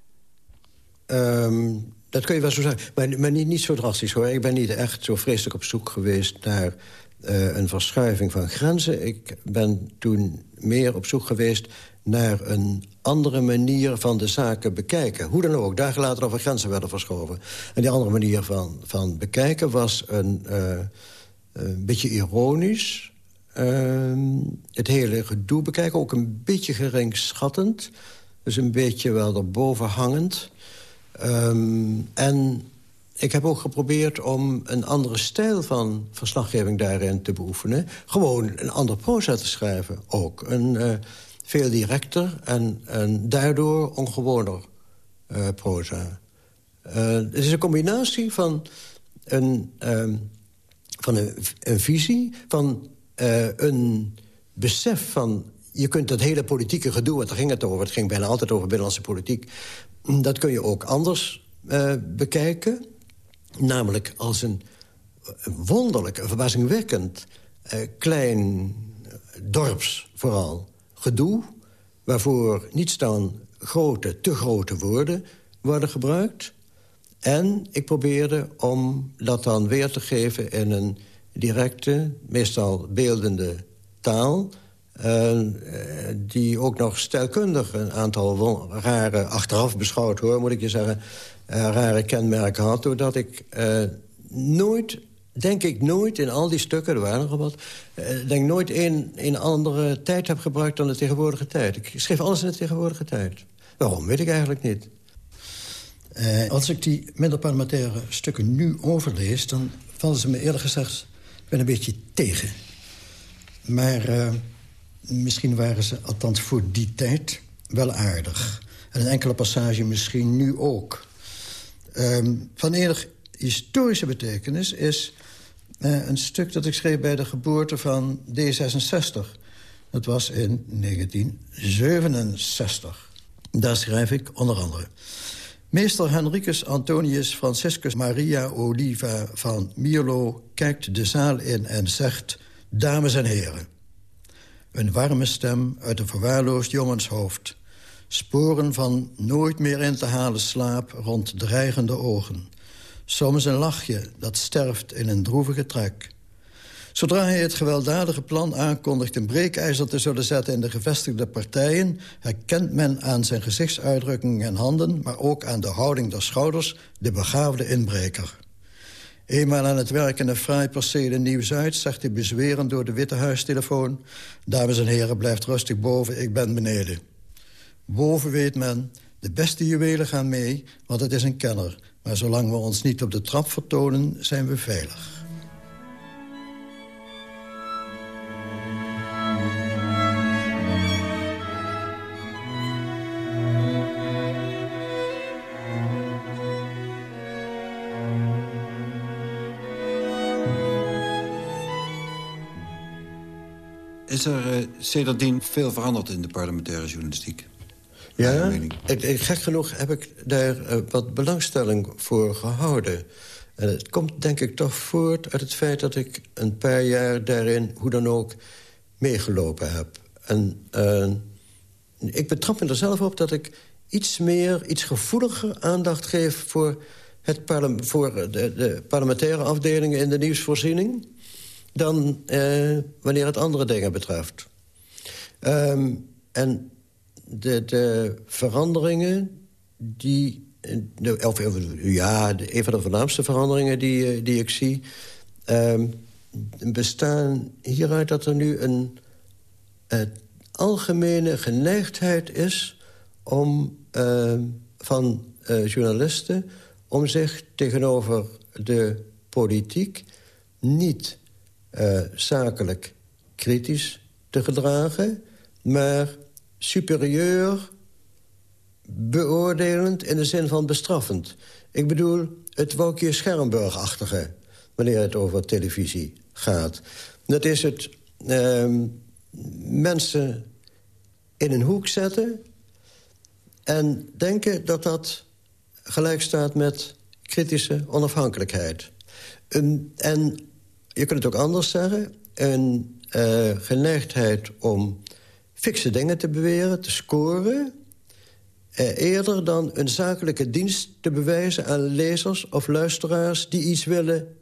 Um, dat kun je wel zo zeggen. Maar, maar niet, niet, zo drastisch hoor. Ik ben niet echt zo vreselijk op zoek geweest naar uh, een verschuiving van grenzen. Ik ben toen meer op zoek geweest naar een andere manier van de zaken bekijken. Hoe dan ook, dagen later over grenzen werden verschoven. En die andere manier van, van bekijken was een, uh, een beetje ironisch. Uh, het hele gedoe bekijken, ook een beetje geringschattend. Dus een beetje wel erboven hangend. Um, en ik heb ook geprobeerd om een andere stijl van verslaggeving daarin te beoefenen. Gewoon een ander proza te schrijven ook. Een uh, veel directer en, daardoor ongewoner uh, proza. Uh, het is een combinatie van een, um, van een, een, visie, van een besef van... je kunt dat hele politieke gedoe, want daar ging het over... het ging bijna altijd over binnenlandse politiek... Dat kun je ook anders uh, bekijken. Namelijk als een wonderlijk, verbazingwekkend... Uh, klein dorps vooral gedoe... waarvoor niets dan grote, te grote woorden worden gebruikt. En ik probeerde om dat dan weer te geven in een directe, meestal beeldende taal... Uh, die ook nog stijlkundig een aantal rare, achteraf beschouwd hoor, moet ik je zeggen, uh, rare kenmerken had. Doordat ik uh, nooit, denk ik nooit in al die stukken, er waren nog wat, denk nooit in, in andere tijd heb gebruikt dan de tegenwoordige tijd. Ik schreef alles in de tegenwoordige tijd. Waarom, weet ik eigenlijk niet. als ik die middelparlementaire stukken nu overlees... dan vallen ze me eerlijk gezegd ben een beetje tegen. Maar misschien waren ze, althans voor die tijd, wel aardig. En een enkele passage misschien nu ook. Um, van enig historische betekenis is uh, een stuk dat ik schreef... bij de geboorte van D66. Dat was in 1967. Daar schrijf ik onder andere... Meester Henricus Antonius Franciscus Maria Oliva van Mierlo... kijkt de zaal in en zegt... Dames en heren... Een warme stem uit een verwaarloosd jongenshoofd. Sporen van nooit meer in te halen slaap rond dreigende ogen. Soms een lachje dat sterft in een droevige trek. Zodra hij het gewelddadige plan aankondigt een breekijzer te zullen zetten in de gevestigde partijen... herkent men aan zijn gezichtsuitdrukking en handen... maar ook aan de houding der schouders de begaafde inbreker. Eenmaal aan het werk in een fraai perceel Nieuw-Zuid... zegt hij bezwerend door de Witte Huistelefoon... Dames en heren, blijft rustig boven, ik ben beneden. Boven weet men, de beste juwelen gaan mee, want het is een kenner. Maar zolang we ons niet op de trap vertonen, zijn we veilig. Is er uh, sedertdien veel veranderd in de parlementaire journalistiek? Ja, ik, ik, gek genoeg heb ik daar uh, wat belangstelling voor gehouden. En het komt denk ik toch voort uit het feit dat ik een paar jaar daarin... hoe dan ook meegelopen heb. En uh, ik betrap me er zelf op dat ik iets meer, iets gevoeliger aandacht geef... voor, het voor de, de parlementaire afdelingen in de nieuwsvoorziening dan uh, wanneer het andere dingen betreft. Um, en de, de veranderingen die... De, of, ja, een van de voornaamste veranderingen die, eh, die ik zie... Um, bestaan hieruit dat er nu een algemene geneigdheid is... om uh, van uh, journalisten om zich tegenover de politiek niet uh, zakelijk kritisch te gedragen... maar superieur beoordelend in de zin van bestraffend. Ik bedoel het Wouter Schermburg-achtige... wanneer het over televisie gaat. Dat is het uh, mensen in een hoek zetten... en denken dat dat gelijk staat met kritische onafhankelijkheid. Um, en je kunt het ook anders zeggen... een uh, geneigdheid om fikse dingen te beweren, te scoren... Uh, eerder dan een zakelijke dienst te bewijzen aan lezers of luisteraars... die iets willen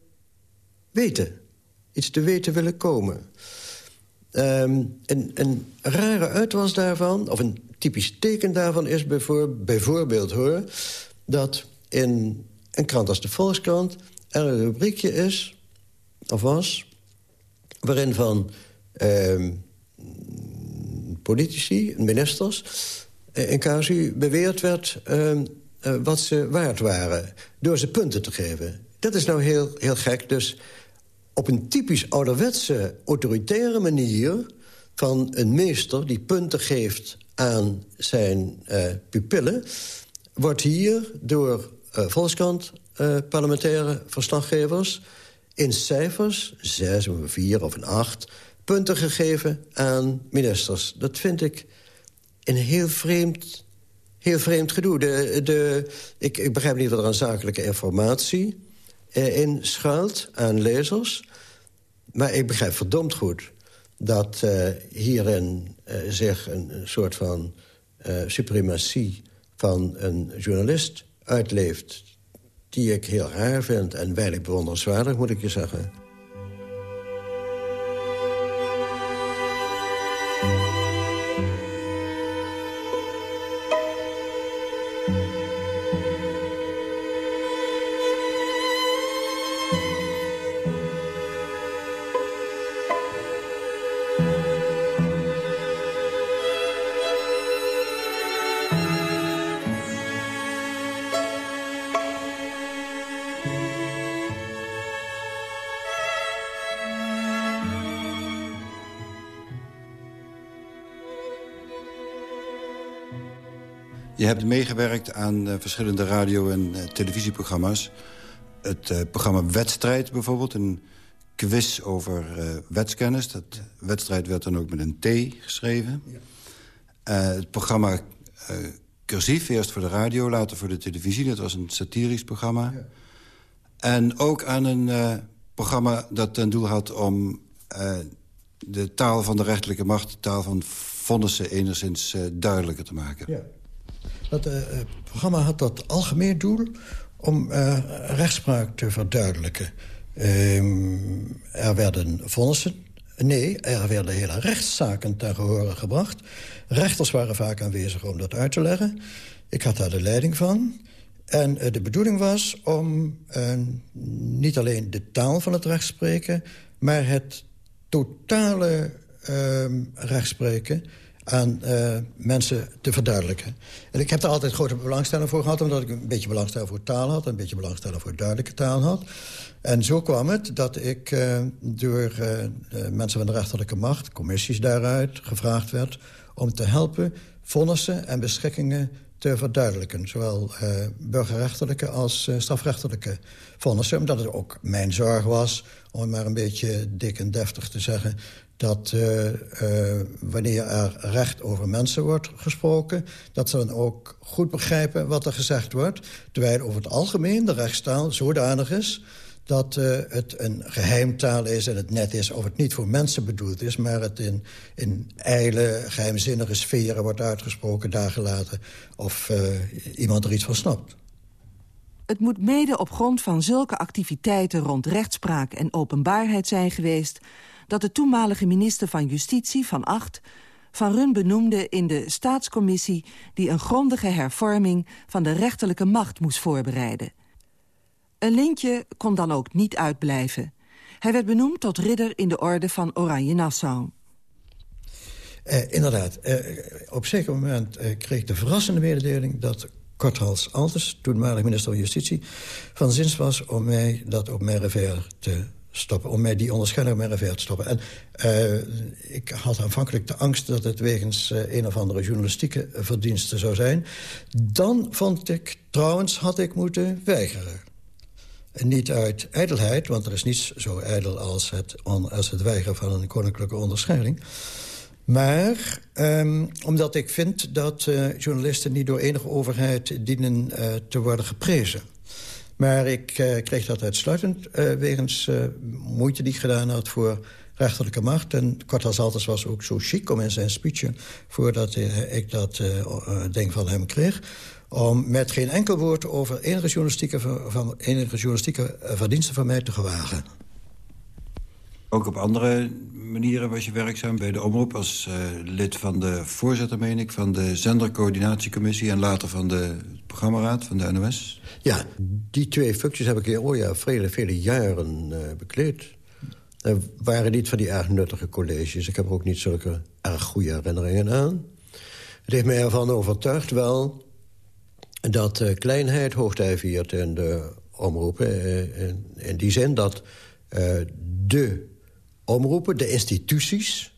weten, iets te weten willen komen. Um, een, een rare uitwas daarvan, of een typisch teken daarvan is bijvoorbeeld... hoor, dat in een krant als de Volkskrant er een rubriekje is of was... waarin van uh, politici, ministers... Eh, in casu beweerd werd uh, wat ze waard waren... door ze punten te geven. Dat is nou heel, heel gek. Dus op een typisch ouderwetse, autoritaire manier... van een meester die punten geeft aan zijn uh, pupillen... wordt hier door uh, Volkskrant parlementaire verslaggevers in cijfers, zes of een vier of een acht... punten gegeven aan ministers. Dat vind ik een heel vreemd, heel vreemd gedoe. De, de, ik, ik begrijp niet wat er aan zakelijke informatie eh, in schuilt aan lezers. Maar ik begrijp verdomd goed dat uh, hierin uh, zich een, een, soort van uh, suprematie van een journalist uitleeft die ik heel raar vind en weinig bewonderenswaardig, moet ik je zeggen. Je hebt meegewerkt aan uh, verschillende radio- en uh, televisieprogramma's. Het uh, programma Wedstrijd bijvoorbeeld, een quiz over wetskennis. Dat wedstrijd werd dan ook met een T geschreven. Ja. het programma Cursief, eerst voor de radio, later voor de televisie. Dat was een satirisch programma. Ja. En ook aan een programma dat ten doel had om de taal van de rechterlijke macht... de taal van vonnissen enigszins duidelijker te maken. Ja. Dat uh, programma had dat algemeen doel om uh, rechtspraak te verduidelijken. Ehm, er werden vonnissen. Nee, er werden hele rechtszaken gehore gebracht. Rechters waren vaak aanwezig om dat uit te leggen. Ik had daar de leiding van. En de bedoeling was om niet alleen de taal van het rechtspreken... maar het totale uh, rechtspreken aan uh, mensen te verduidelijken. En ik heb daar altijd grote belangstelling voor gehad... omdat ik een beetje belangstelling voor taal had... een beetje belangstelling voor duidelijke taal had. En zo kwam het dat ik uh, door uh, mensen van de rechterlijke macht... commissies daaruit, gevraagd werd om te helpen... vonnissen en beschikkingen te verduidelijken. Zowel burgerrechtelijke als strafrechtelijke vonnissen. Omdat het ook mijn zorg was, om maar een beetje dik en deftig te zeggen... dat uh, wanneer er recht over mensen wordt gesproken... dat ze dan ook goed begrijpen wat er gezegd wordt. Terwijl over het algemeen de rechtstaal zodanig is dat uh, het een geheimtaal is en het net is... of het niet voor mensen bedoeld is... maar het in, in ijle, geheimzinnige sferen wordt uitgesproken, dagen later... of iemand er iets van snapt. Het moet mede op grond van zulke activiteiten rond rechtspraak en openbaarheid zijn geweest... dat de toenmalige minister van Justitie, Van Acht... Van Run benoemde in de staatscommissie... die een grondige hervorming van de rechterlijke macht moest voorbereiden... Een lintje kon dan ook niet uitblijven. Hij werd benoemd tot ridder in de orde van Oranje-Nassau. Uh, inderdaad. Uh, op zeker moment uh, kreeg de verrassende mededeling... dat Korthals Altes, toenmalig minister van Justitie... van zins was om mij dat op mijn revers te Om mij die onderscheiding revers te stoppen. En ik had aanvankelijk de angst dat het wegens een of andere journalistieke verdiensten zou zijn. Dan vond ik, trouwens, had ik moeten weigeren. En niet uit ijdelheid, want er is niets zo ijdel als het, als het weigeren van een koninklijke onderscheiding. Maar um, omdat ik vind dat uh, journalisten niet door enige overheid dienen te worden geprezen. Maar ik uh, kreeg dat uitsluitend wegens moeite die ik gedaan had voor rechterlijke macht. En Kortas Alters was ook zo chic om in zijn speech... voordat ik dat ding van hem kreeg om met geen enkel woord over enige journalistieke, van, enige journalistieke eh, verdiensten van mij te gewagen. Ook op andere manieren was je werkzaam bij de omroep... als uh, lid van de voorzitter, meen ik, van de zendercoördinatiecommissie... en later van de programmaraad van de NOS. Ja, die twee functies heb ik oh ja, vele, vele jaren uh, bekleed. Er waren niet van die erg nuttige colleges. Ik heb er ook niet zulke erg goede herinneringen aan. Het heeft mij ervan overtuigd wel dat uh, kleinheid hoogtij viert in de omroepen. Uh, in, die zin dat de omroepen, de instituties...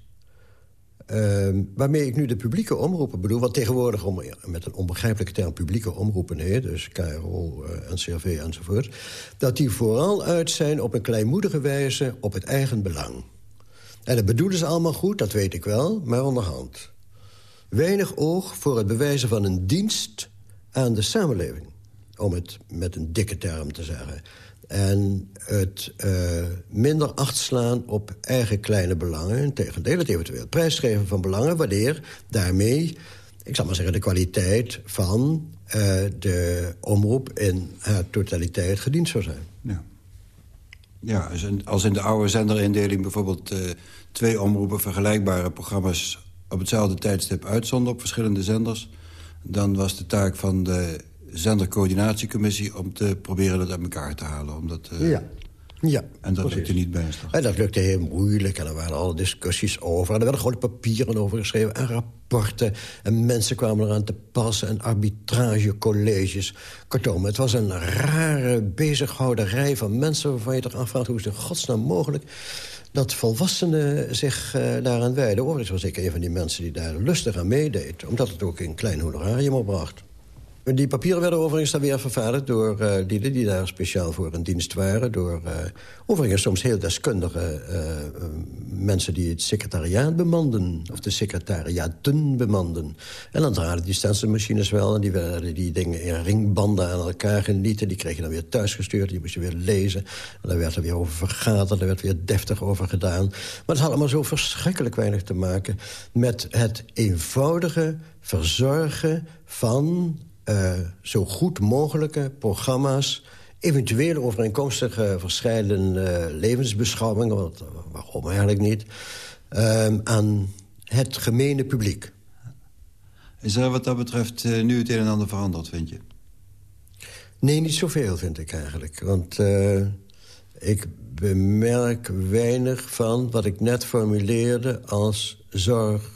Ehm, waarmee ik nu de publieke omroepen bedoel... wat tegenwoordig om, met een onbegrijpelijke term publieke omroepen heet... dus KRO, NCRV enzovoort... dat die vooral uit zijn op een kleinmoedige wijze op het eigen belang. En dat bedoelen ze allemaal goed, dat weet ik wel, maar onderhand. Weinig oog voor het bewijzen van een dienst aan de samenleving. Om het met een dikke term te zeggen. En het uh, minder acht slaan op eigen kleine belangen. Integendeel, het eventueel prijsgeven van belangen... wanneer daarmee, ik zal maar zeggen, de kwaliteit van uh, de omroep... in haar totaliteit gediend zou zijn. Ja, ja als in de oude zenderindeling bijvoorbeeld... Uh, twee omroepen vergelijkbare programma's op hetzelfde tijdstip uitzonden... op verschillende zenders dan was de taak van de zendercoördinatiecommissie... om te proberen dat uit elkaar te halen. Omdat, uh, ja. Ja, en dat precies. lukte niet bij ons. En dat lukte heel moeilijk. En er waren alle discussies over. En er werden gewoon papieren over geschreven. En rapporten. En mensen kwamen eraan te passen. En arbitragecolleges. Kortom, het was een rare bezighouderij van mensen... waarvan je toch afvraagt hoe is het in godsnaam mogelijk dat volwassenen zich uh, daaraan wijden. Overigens was ik een van die mensen die daar lustig aan meedeed. Omdat het ook een klein honorarium opbracht. Die papieren werden overigens dan weer vervaardigd door uh, lieden die daar speciaal voor een dienst waren. Door uh, overigens soms heel deskundige uh, mensen die het secretariaat bemanden. Of de secretariaten bemanden. En dan draaiden die stencilmachines wel. En die werden die dingen in ringbanden aan elkaar genieten. Die kreeg je dan weer thuisgestuurd. Die moest je weer lezen. En daar werd er weer over vergaderd. Daar werd weer deftig over gedaan. Maar het had allemaal zo verschrikkelijk weinig te maken... met het eenvoudige verzorgen van uh, zo goed mogelijke programma's eventueel overeenkomstige verschillende levensbeschouwingen... waarom eigenlijk niet, ehm, aan het gemene publiek. Is er wat dat betreft uh, nu het een en ander veranderd, vind je? Nee, niet zoveel, vind ik eigenlijk. Want uh, ik bemerk weinig van wat ik net formuleerde als zorg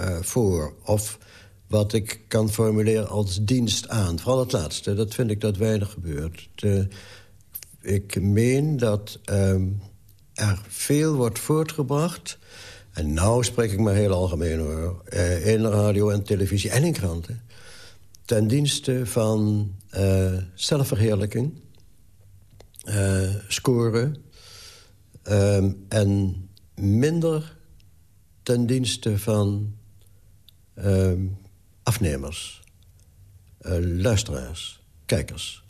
uh, voor. Of wat ik kan formuleren als dienst aan. Vooral het laatste, dat vind ik dat weinig gebeurt. Ik meen dat uh, er veel wordt voortgebracht... en nou spreek ik maar heel algemeen hoor... Uh, in radio en televisie en in kranten... ten dienste van uh, zelfverheerlijking, uh, scoren... Um, en minder ten dienste van um, afnemers, uh, luisteraars, kijkers,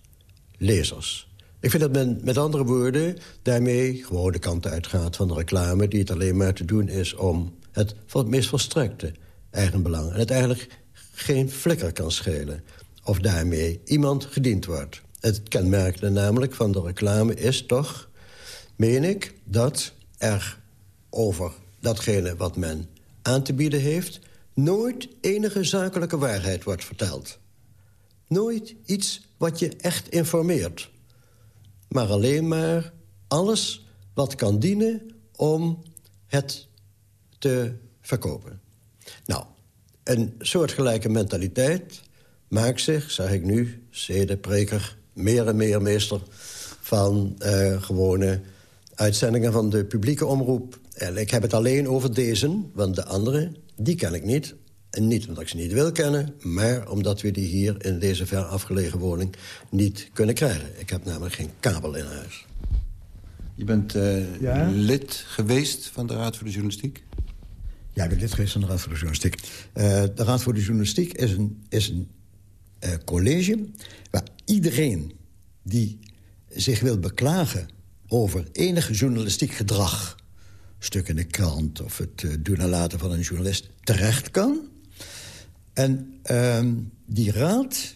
lezers. Ik vind dat men met andere woorden daarmee gewoon de kant uitgaat van de reclame... die het alleen maar te doen is om het het meest volstrekte eigenbelang... en het eigenlijk geen flikker kan schelen of daarmee iemand gediend wordt. Het kenmerkende namelijk van de reclame is toch, meen ik... dat er over datgene wat men aan te bieden heeft nooit enige zakelijke waarheid wordt verteld. Nooit iets wat je echt informeert. Maar alleen maar alles wat kan dienen om het te verkopen. Nou, een soortgelijke mentaliteit maakt zich, zeg ik nu, zedenpreker... meer en meer meester van uh, gewone uitzendingen van de publieke omroep. En ik heb het alleen over deze, want de andere die ken ik niet. En niet omdat ik ze niet wil kennen... maar omdat we die hier in deze ver afgelegen woning niet kunnen krijgen. Ik heb namelijk geen kabel in huis. Je bent uh, ja? lid geweest van de Raad voor de Journalistiek? Ja, ik ben lid geweest van de Raad voor de Journalistiek. Uh, de Raad voor de Journalistiek is een, is een uh, college... waar iedereen die zich wil beklagen over enig journalistiek gedrag stuk in de krant... of het uh, doen en laten van een journalist terecht kan. En uh, die raad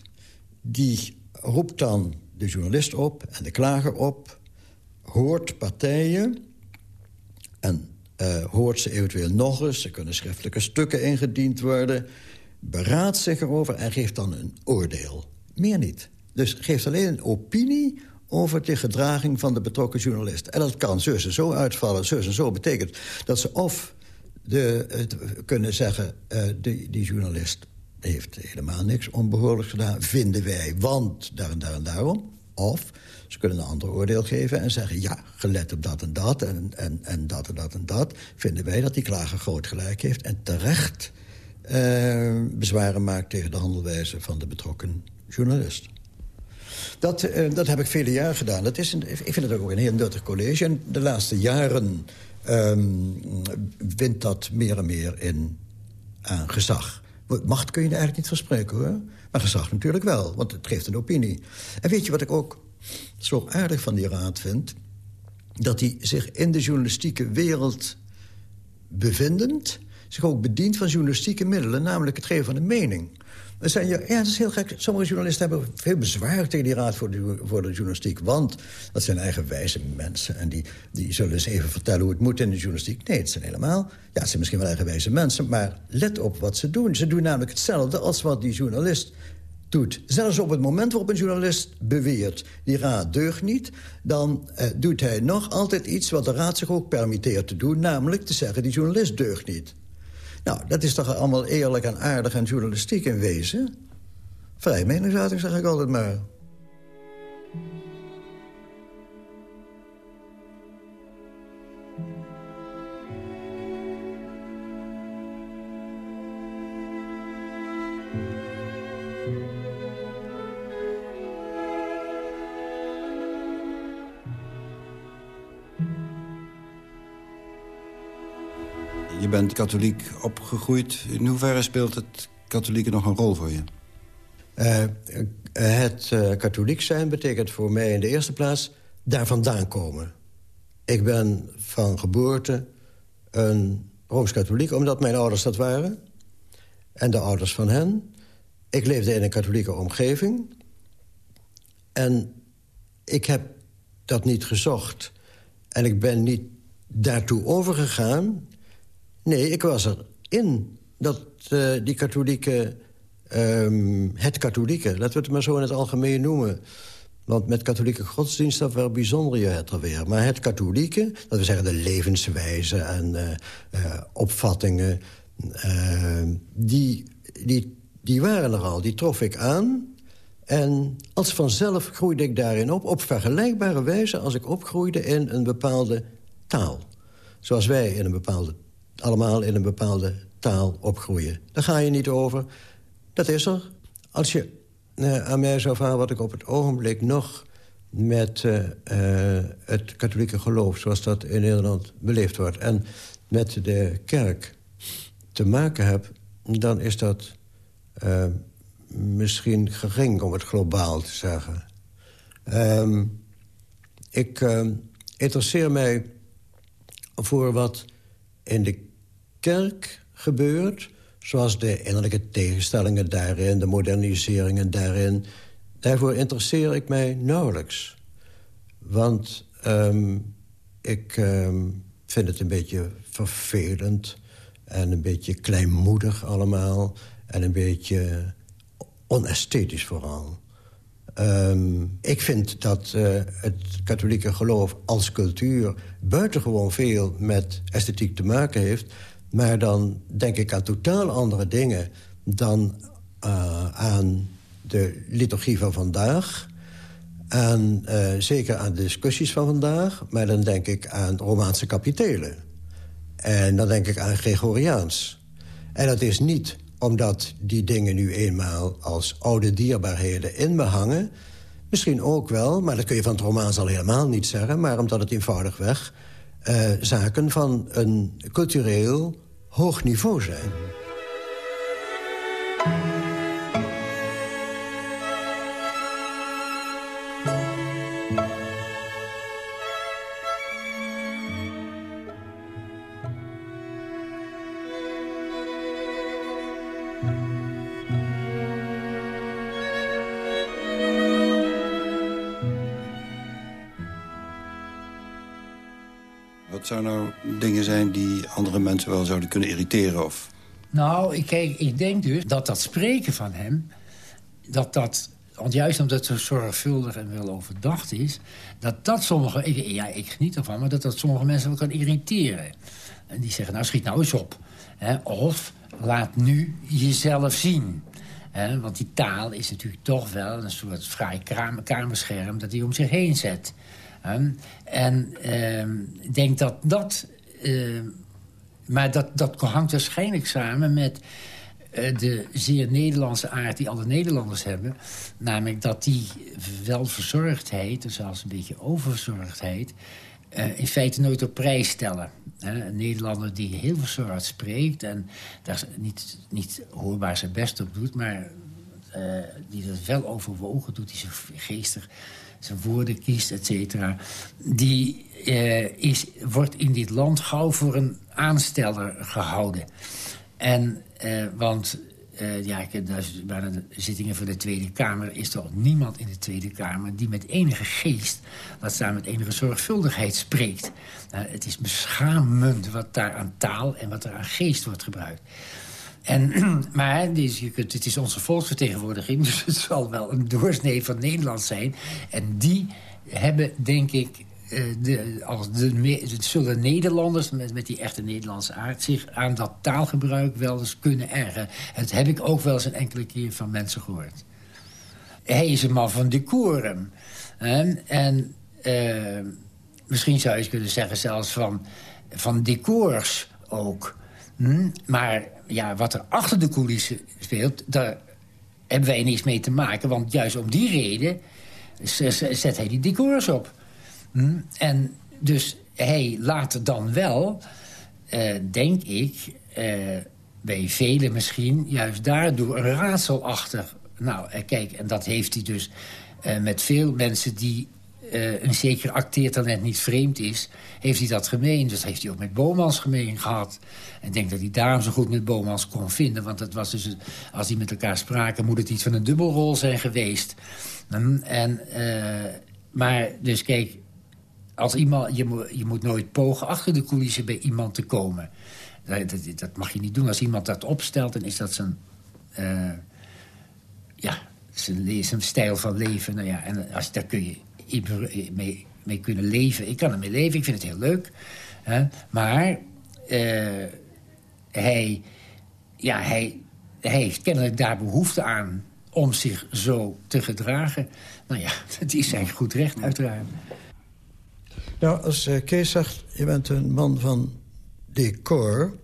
die roept dan de journalist op en de klager op... hoort partijen en uh, hoort ze eventueel nog eens... er kunnen schriftelijke stukken ingediend worden... beraadt zich erover en geeft dan een oordeel. Meer niet. Dus geeft alleen een opinie over de gedraging van de betrokken journalist. En dat kan zus en zo uitvallen. Zus en zo betekent dat ze of de, kunnen zeggen... Uh, die, die journalist heeft helemaal niks onbehoorlijks gedaan, vinden wij. Want daar en daar en daarom. Of ze kunnen een ander oordeel geven en zeggen... ja, gelet op dat en dat en, en, en dat en dat en dat... vinden wij dat die klager groot gelijk heeft... en terecht uh, bezwaren maakt tegen de handelwijze van de betrokken journalist. Dat, uh, dat heb ik vele jaren gedaan. Dat is een, ik vind het ook een heel nuttig college. En de laatste jaren um, wint dat meer en meer in aan gezag. Macht kun je er eigenlijk niet van spreken, hoor. Maar gezag natuurlijk wel, want het geeft een opinie. En weet je wat ik ook zo aardig van die raad vind? Dat hij zich in de journalistieke wereld bevindend... zich ook bedient van journalistieke middelen, namelijk het geven van een mening. Ja, dat is heel gek. Sommige journalisten hebben veel bezwaar tegen die Raad voor de, voor de Journalistiek. Want dat zijn eigenwijze mensen. En die, die zullen eens even vertellen hoe het moet in de journalistiek. Nee, het zijn helemaal... Ja, het zijn misschien wel eigenwijze mensen. Maar let op wat ze doen. Ze doen namelijk hetzelfde als wat die journalist doet. Zelfs op het moment waarop een journalist beweert... die raad deugt niet, dan eh, doet hij nog altijd iets... wat de raad zich ook permitteert te doen... namelijk te zeggen, die journalist deugt niet. Nou, dat is toch allemaal eerlijk en aardig en journalistiek in wezen? Vrij meningsuiting, zeg ik altijd maar. Katholiek opgegroeid. In hoeverre speelt het katholieke nog een rol voor je? Uh, het uh, katholiek zijn betekent voor mij in de eerste plaats daar vandaan komen. Ik ben van geboorte een Rooms-Katholiek, omdat mijn ouders dat waren. En de ouders van hen. Ik leefde in een katholieke omgeving. En ik heb dat niet gezocht. En ik ben niet daartoe overgegaan. Nee, ik was erin dat uh, die katholieke... Um, het katholieke, laten we het maar zo in het algemeen noemen... Want met katholieke godsdienst, dat wel bijzonder je het er weer. Maar het katholieke, dat we zeggen de levenswijze en uh, uh, opvattingen... Uh, die, die, die waren er al, die trof ik aan. En als vanzelf groeide ik daarin op, op vergelijkbare wijze... als ik opgroeide in een bepaalde taal. Zoals wij in een bepaalde, allemaal in een bepaalde taal opgroeien. Daar ga je niet over. Dat is er. Als je uh, aan mij zou vragen wat ik op het ogenblik nog... met uh, uh, het katholieke geloof, zoals dat in Nederland beleefd wordt... en met de kerk te maken heb... dan is dat misschien gering om het globaal te zeggen. Um, ik interesseer mij voor wat in de kerk gebeurt... zoals de innerlijke tegenstellingen daarin, de moderniseringen daarin... daarvoor interesseer ik mij nauwelijks. Want um, ik um, vind het een beetje vervelend... en een beetje kleinmoedig allemaal... en een beetje onesthetisch vooral. Um, ik vind dat uh, het katholieke geloof als cultuur... buitengewoon veel met esthetiek te maken heeft. Maar dan denk ik aan totaal andere dingen... dan uh, aan de liturgie van vandaag... En uh, zeker aan de discussies van vandaag. Maar dan denk ik aan Romaanse kapitelen. En dan denk ik aan Gregoriaans. En dat is niet omdat die dingen nu eenmaal als oude dierbaarheden in me hangen. Misschien ook wel, maar dat kun je van het Romaans al helemaal niet zeggen... maar omdat het eenvoudigweg zaken van een cultureel hoog niveau zijn. Wel zouden kunnen irriteren? Of... Nou, kijk, ik denk dus dat dat spreken van hem... dat dat, want juist omdat het zo zorgvuldig en wel overdacht is... dat dat sommige, ik, ja, ik geniet ervan, maar dat dat sommige mensen wel kan irriteren. En die zeggen, nou, schiet nou eens op. Of laat nu jezelf zien. Want die taal is natuurlijk toch wel een soort vrij kamerscherm... dat hij om zich heen zet. En ehm, ik denk dat dat... Ehm, maar dat, dat hangt waarschijnlijk samen met uh, de zeer Nederlandse aard die alle Nederlanders hebben. Namelijk dat die welverzorgdheid, dus zelfs een beetje oververzorgdheid... Uh, in feite nooit op prijs stellen. een Nederlander die heel verzorgd spreekt... en daar niet, niet hoorbaar zijn best op doet... maar uh, die dat wel overwogen doet, die zich geestig zijn woorden kiest, et cetera... die uh, is, wordt in dit land gauw voor een aansteller gehouden. En, uh, want uh, ja, ik heb bij de zittingen van de Tweede Kamer... is er niemand in de Tweede Kamer die met enige geest... wat staan met enige zorgvuldigheid spreekt. Nou, het is beschamend wat daar aan taal en wat er aan geest wordt gebruikt. En, maar het is onze volksvertegenwoordiging... dus het zal wel een doorsnee van Nederland zijn. En die hebben, denk ik... Uh, de, als de, zullen Nederlanders met, met die echte Nederlandse aard... zich aan dat taalgebruik wel eens kunnen ergen. Dat heb ik ook wel eens een enkele keer van mensen gehoord. Hij is een man van decorum. en uh, misschien zou je kunnen zeggen zelfs van, van decors ook... Hm? Maar ja, wat er achter de coulissen speelt, daar hebben wij niets mee te maken. Want juist om die reden zet hij die decors op. Hm? En dus hij laat dan wel, uh, denk ik, uh, bij velen misschien... juist daardoor een raadsel achter. Nou, uh, kijk, en dat heeft hij dus met veel mensen die uh, een zeker acteertalent niet vreemd is... heeft hij dat gemeen. Dus dat heeft hij ook met Bomans gemeen gehad. En ik denk dat hij daarom zo goed met Bomans kon vinden. Want het was dus, als die met elkaar spraken... moet het iets van een dubbelrol zijn geweest. En, en uh, maar dus kijk, als iemand, je, je moet nooit pogen achter de coulissen bij iemand te komen. Dat, dat, dat mag je niet doen. Als iemand dat opstelt, dan is dat zijn... Uh, ja, zijn, zijn stijl van leven. Nou ja, en als, daar kun je mee, kunnen leven. Ik kan ermee leven, ik vind het heel leuk. Hè? Maar uh, hij, ja, hij, hij heeft kennelijk daar behoefte aan om zich zo te gedragen. Nou ja, het is zijn goed recht, uiteraard. Nou, als uh, Kees zegt, je bent een man van decor...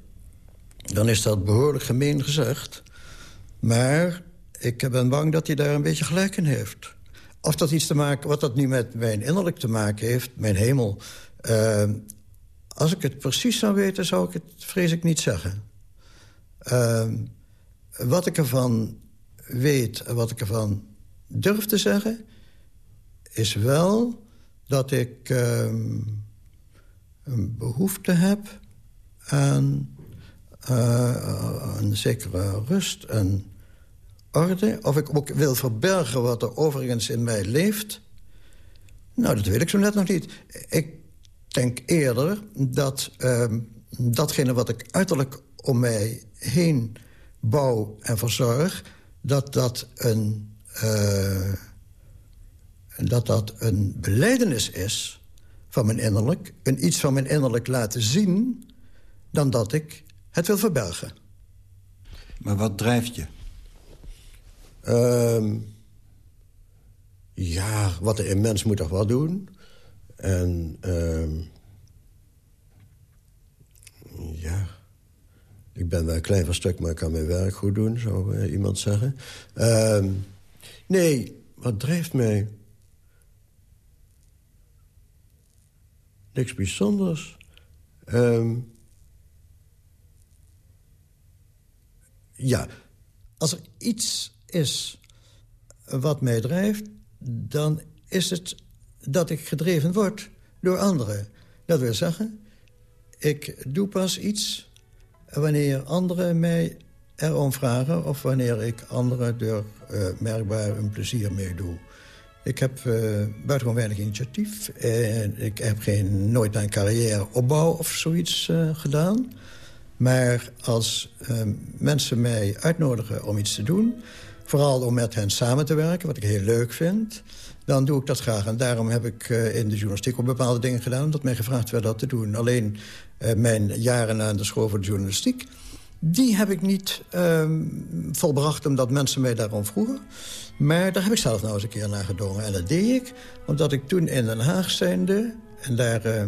dan is dat behoorlijk gemeen gezegd. Maar ik ben bang dat hij daar een beetje gelijk in heeft. Of dat iets te maken, wat dat nu met mijn innerlijk te maken heeft, mijn hemel... Uh, als ik het precies zou weten, zou ik het vrees ik niet zeggen. Uh, wat ik ervan weet en wat ik ervan durf te zeggen... is wel dat ik uh, een behoefte heb aan uh, een zekere rust en orde. Of ik ook wil verbergen wat er overigens in mij leeft. Nou, dat weet ik zo net nog niet. Ik denk eerder dat uh, datgene wat ik uiterlijk om mij heen bouw en verzorg... dat dat een, uh, dat dat een beleidenis is van mijn innerlijk... een iets van mijn innerlijk laten zien... dan dat ik het wil verbergen. Maar wat drijft je? Uh, ja, wat een mens moet toch wel doen. En uh, ja, ik ben wel een klein van stuk, maar ik kan mijn werk goed doen, zou uh, iemand zeggen. Uh, nee, wat drijft mij? Niks bijzonders. Um, ja, als er iets is wat mij drijft... dan is het dat ik gedreven word door anderen. Dat wil zeggen, ik doe pas iets wanneer anderen mij erom vragen... of wanneer ik anderen er uh, merkbaar een plezier mee doe. Ik heb uh, buitengewoon weinig initiatief. En ik heb geen, nooit een carrièreopbouw of zoiets uh, gedaan. Maar als mensen mij uitnodigen om iets te doen... Vooral om met hen samen te werken, wat ik heel leuk vind. Dan doe ik dat graag. En daarom heb ik uh, in de journalistiek ook bepaalde dingen gedaan... omdat mij gevraagd werd dat te doen. Alleen uh, mijn jaren aan de school voor de journalistiek... die heb ik niet uh, volbracht omdat mensen mij daarom vroegen. Maar daar heb ik zelf nou eens een keer naar gedongen. En dat deed ik omdat ik toen in Den Haag zijnde... en daar uh,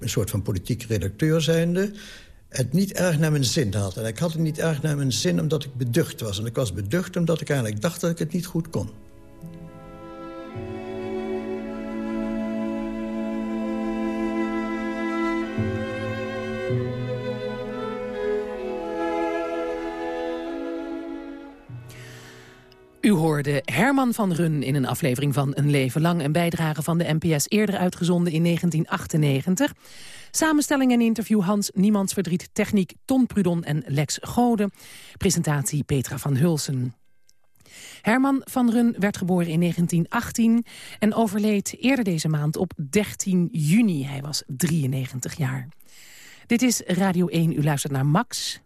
een soort van politiek redacteur zijnde het niet erg naar mijn zin had. En ik had het niet erg naar mijn zin omdat ik beducht was. En ik was beducht omdat ik eigenlijk dacht dat ik het niet goed kon. U hoorde Herman van Run in een aflevering van Een Leven Lang... een bijdrage van de NPS eerder uitgezonden in 1998. Samenstelling en interview Hans Niemands Verdriet, techniek Ton Prudon en Lex Gode. Presentatie Petra van Hulsen. Herman van Run werd geboren in 1918 en overleed eerder deze maand op 13 juni. Hij was 93 jaar. Dit is Radio 1, u luistert naar Max.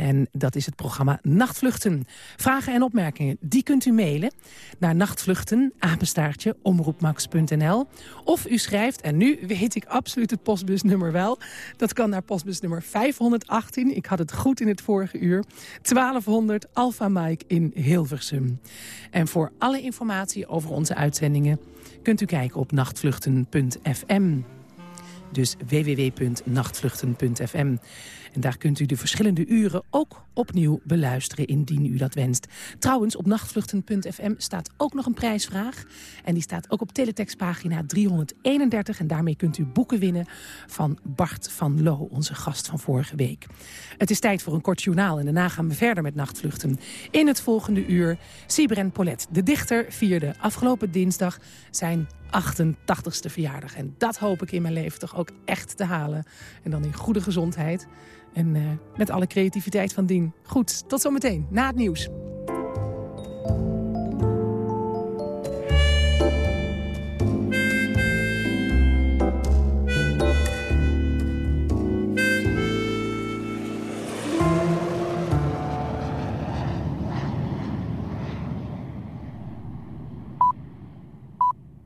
En dat is het programma Nachtvluchten. Vragen en opmerkingen, die kunt u mailen naar nachtvluchten, apenstaartje, omroepmax.nl. Of u schrijft, en nu weet ik absoluut het postbusnummer wel. Dat kan naar postbusnummer 518. Ik had het goed in het vorige uur. 1200 Alpha Mike in Hilversum. En voor alle informatie over onze uitzendingen kunt u kijken op nachtvluchten.fm. Dus www.nachtvluchten.fm. En daar kunt u de verschillende uren ook opnieuw beluisteren indien u dat wenst. Trouwens, op nachtvluchten.fm staat ook nog een prijsvraag. En die staat ook op teletextpagina 331. En daarmee kunt u boeken winnen van Bart van Loo, onze gast van vorige week. Het is tijd voor een kort journaal en daarna gaan we verder met nachtvluchten. In het volgende uur Sibren Polet, de dichter, vierde afgelopen dinsdag zijn 88ste verjaardag. En dat hoop ik in mijn leven toch ook echt te halen. En dan in goede gezondheid. En uh, met alle creativiteit van dien. Goed, tot zometeen, na het nieuws.